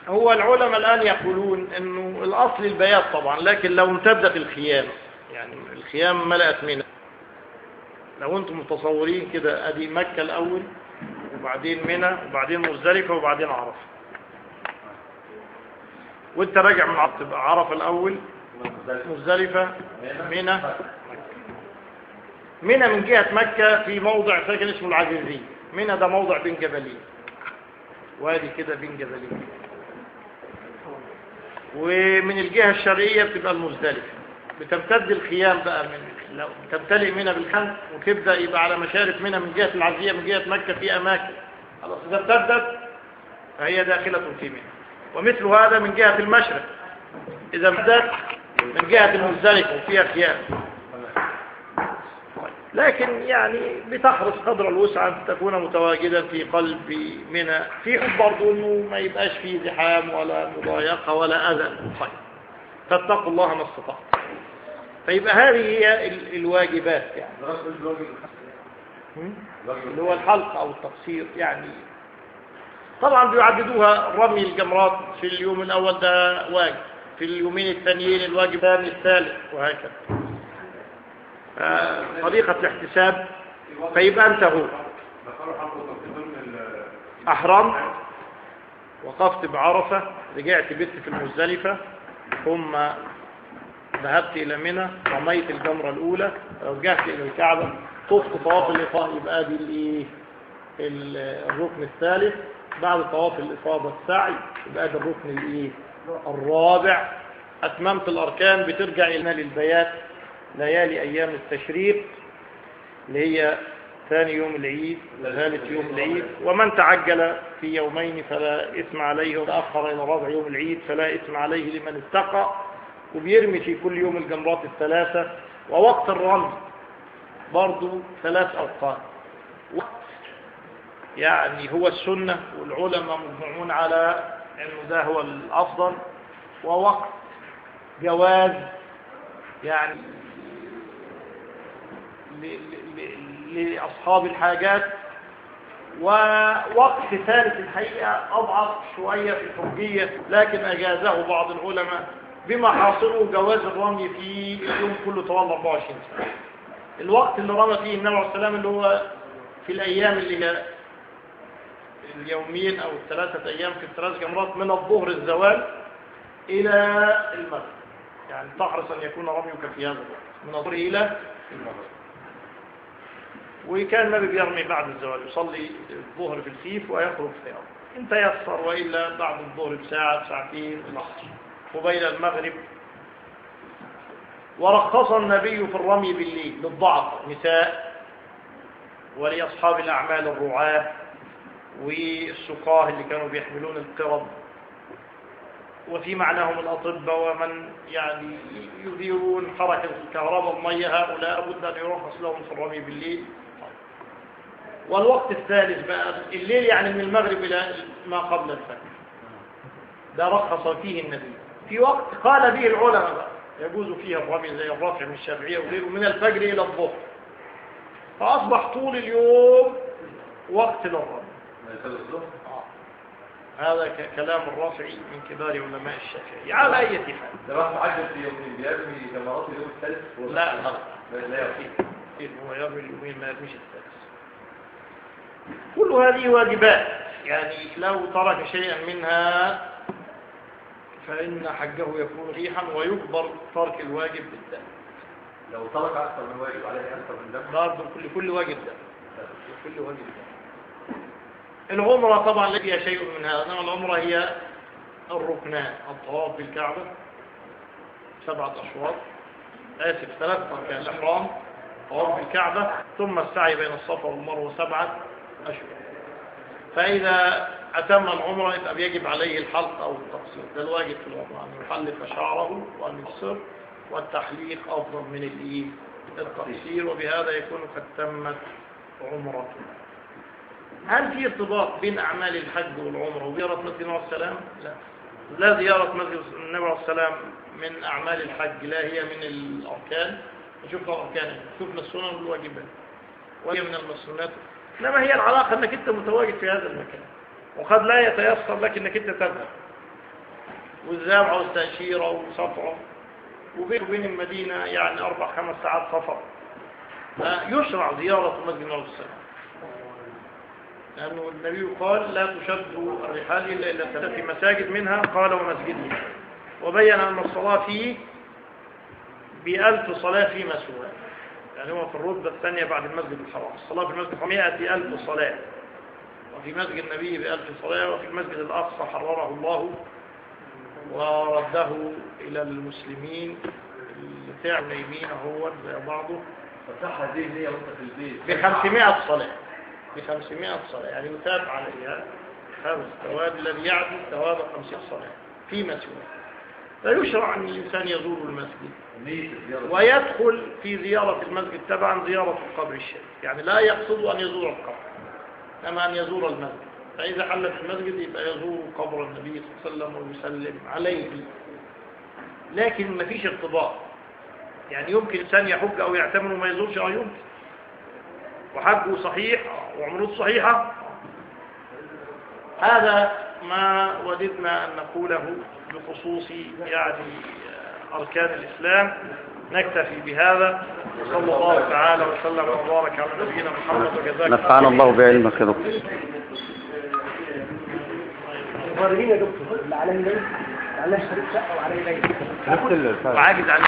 هو العلماء الآن يقولون أنه الأصل البيات طبعا لكن لو امتدت الخيام يعني الخيام ملأت منها. لو أنتم متصورين كده أدي مكة الأول وبعدين منى وبعدين مزدلفة وبعدين عرفة. وانت راجع من عرفة الأول. مزدلفة. منى. منى من جهة مكة في موضع ساكن اسمه العزيزية منى ده موضع بين جبلين وادي كده بين جبلين ومن الجهة الشرقية بتبقى المزدلفة. بتمتد الخيام بقى من لو تمتلئ منها بالخمس وتبدأ يبقى على مشارف منها من جهة العزية من جهة مكة في أماكن. خلاص إذا امتدت فهي داخلة في منها ومثل هذا من جهة المشرق. إذا امتدت من جهة المزدلفة وفيها خيام لكن يعني بتحرص قدر الوسع أن تكون متواجدا في قلب منى. في حب برضه إنه ما يبقاش فيه زحام ولا مضايقة ولا أذى. طيب. فاتقوا الله ما استطعتم. فيبقى هذه هي ال- الواجبات يعني؟ اللي هو الحلق أو التقصير يعني. طبعا بيعددوها رمي الجمرات في اليوم الأول ده واجب في اليومين الثانيين الواجب الثالث وهكذا. آه، طريقة الاحتساب فيبقى أنت هو؟ أحرمت وقفت بعرفة رجعت بيت في المزدلفة ثم ذهبت إلى منى رميت الجمرة الأولى رجعت إلى الكعبة طفت طواف الإفاضة يبقى دي الإيه؟ ال- الركن الثالث بعد طواف الإفاضة السعي يبقى ده الركن الإيه؟ الرابع. أتممت الأركان بترجع إلى للبيات ليالي أيام التشريق اللي هي ثاني يوم العيد وثالث يوم العيد. ومن تعجل في يومين فلا إثم عليه وتأخر إلى رابع يوم العيد فلا إثم عليه لمن اتقى. وبيرمي في كل يوم الجمرات الثلاثة. ووقت الرمي برضو ثلاث أوقات. وقت يعني هو السنة والعلماء مجمعون على أنه ده هو الأفضل ووقت جواز يعني لأصحاب الحاجات ووقت ثالث الحقيقة أضعف شوية في الحجية لكن أجازه بعض العلماء بما حاصله جواز الرمي في اليوم كله طوال 24 ساعة. الوقت اللي رمى فيه النبي عليه السلام اللي هو في الأيام اللي اليومين أو الثلاثة أيام في الثلاث جمرات من الظهر الزوال إلى المغرب. يعني تحرص أن يكون رميك في هذا الوقت. من الظهر إلى المغرب. وكان النبي بيرمي بعد الزوال. يصلي الظهر في الخيف ويخرج في الأرض. إن تيسر وإلا بعد الظهر بساعة ساعتين العصر قبيل المغرب. ورخص النبي في الرمي بالليل للضعف نساء ولأصحاب الأعمال الرعاة. والسقاه اللي كانوا بيحملون القرب وفي معناهم الأطباء ومن يعني يديرون حركة الكهرباء المية هؤلاء بد أن يرخص لهم في الرمي بالليل. والوقت الثالث بقى الليل يعني من المغرب إلى ما قبل الفجر. ده رخص فيه النبي. في وقت قال به العلماء بقى يجوز فيها الرمي زي الرافع من الشافعية وغيره من الفجر إلى الظهر. فأصبح طول اليوم وقت للرمي. هذا ك- كلام الرافعي من كبار علماء الشافعية على أي حال راح معجل في يومين بيرمي جمرات اليوم الثالث. لا لا. لا يرمي. كيف هو يرمي اليومين ما يرميش الثالث. كل هذه واجبات. يعني لو ترك شيئا منها فإن حجه يكون ريحا ويكبر ترك الواجب بالدم. لو ترك أكثر من واجب عليه أكثر من دم. برضه كل كل واجب دم. كل واجب دم. العمرة طبعا لا شيء من هذا. إنما العمرة هي الركنان. الطواف بالكعبة سبعة أشواط. آسف ثلاث أركان الإحرام طواف بالكعبة ثم السعي بين الصفا والمروة سبعة أشهر فإذا أتم العمرة يبقى بيجب عليه الحلق أو التقصير. ده الواجب في العمرة أن يحلق شعره وأن يقصر والتحليق أفضل من التقصير وبهذا يكون قد تمت عمرته. هل في ارتباط بين أعمال الحج والعمرة وزيارة مسجد النبي عليه السلام؟ لا. لا زيارة مسجد النبي عليه السلام من أعمال الحج لا هي من الأركان. شفنا الأركان شفنا السنن والواجبات. وهي من المسنات إنما هي العلاقة أنك أنت متواجد في هذا المكان. وقد لا يتيسر لك أنك أنت تذهب. والذهاب عاوز تأشيرة وسفرة وبين وبين المدينة يعني أربع خمس ساعات سفر. يشرع زيارة مسجد النبي عليه السلام لأنه النبي قال لا تشد الرحال إلا إلى ثلاث مساجد منها قال ومسجده. وبين أن الصلاة فيه بألف صلاة فيما سواه يعني هو في الرتبة الثانية بعد المسجد الحرام. الصلاة في المسجد الحرام مئة ألف صلاة. وفي مسجد النبي بألف صلاة وفي المسجد الأقصى حرره الله ورده إلى المسلمين اللي تعمل يمين هو زي بعضه فتح هذه النية وانت في البيت. ب 500 صلاة. ب 500 صلاة يعني يتاب عليها خمس ثواب الذي يعدل ثواب 50 صلاة فيما سواه فيشرع أن الإنسان يزور المسجد. ويدخل في زيارة المسجد تبعا زيارة القبر الشريف. يعني لا يقصد أن يزور القبر كما أن يزور المسجد. فإذا حل في المسجد يبقى يزور قبر النبي صلى الله عليه وسلم ويسلم عليه. لكن ما فيش ارتباط. يعني يمكن إنسان يحج أو يعتمر وما يزورش أو يمكن. وحجه صحيح وعمرته صحيحة. هذا ما وددنا أن نقوله بخصوص يعني أركان الإسلام. نكتفي بهذا. صلى الله تعالى وسلم وبارك على نبينا محمد وجزاك نفعنا الله بعلمك يا دكتور. يا دكتور. اللي على الليل على شريك شقة وعلى الليل نفس الفرق وعاجز عن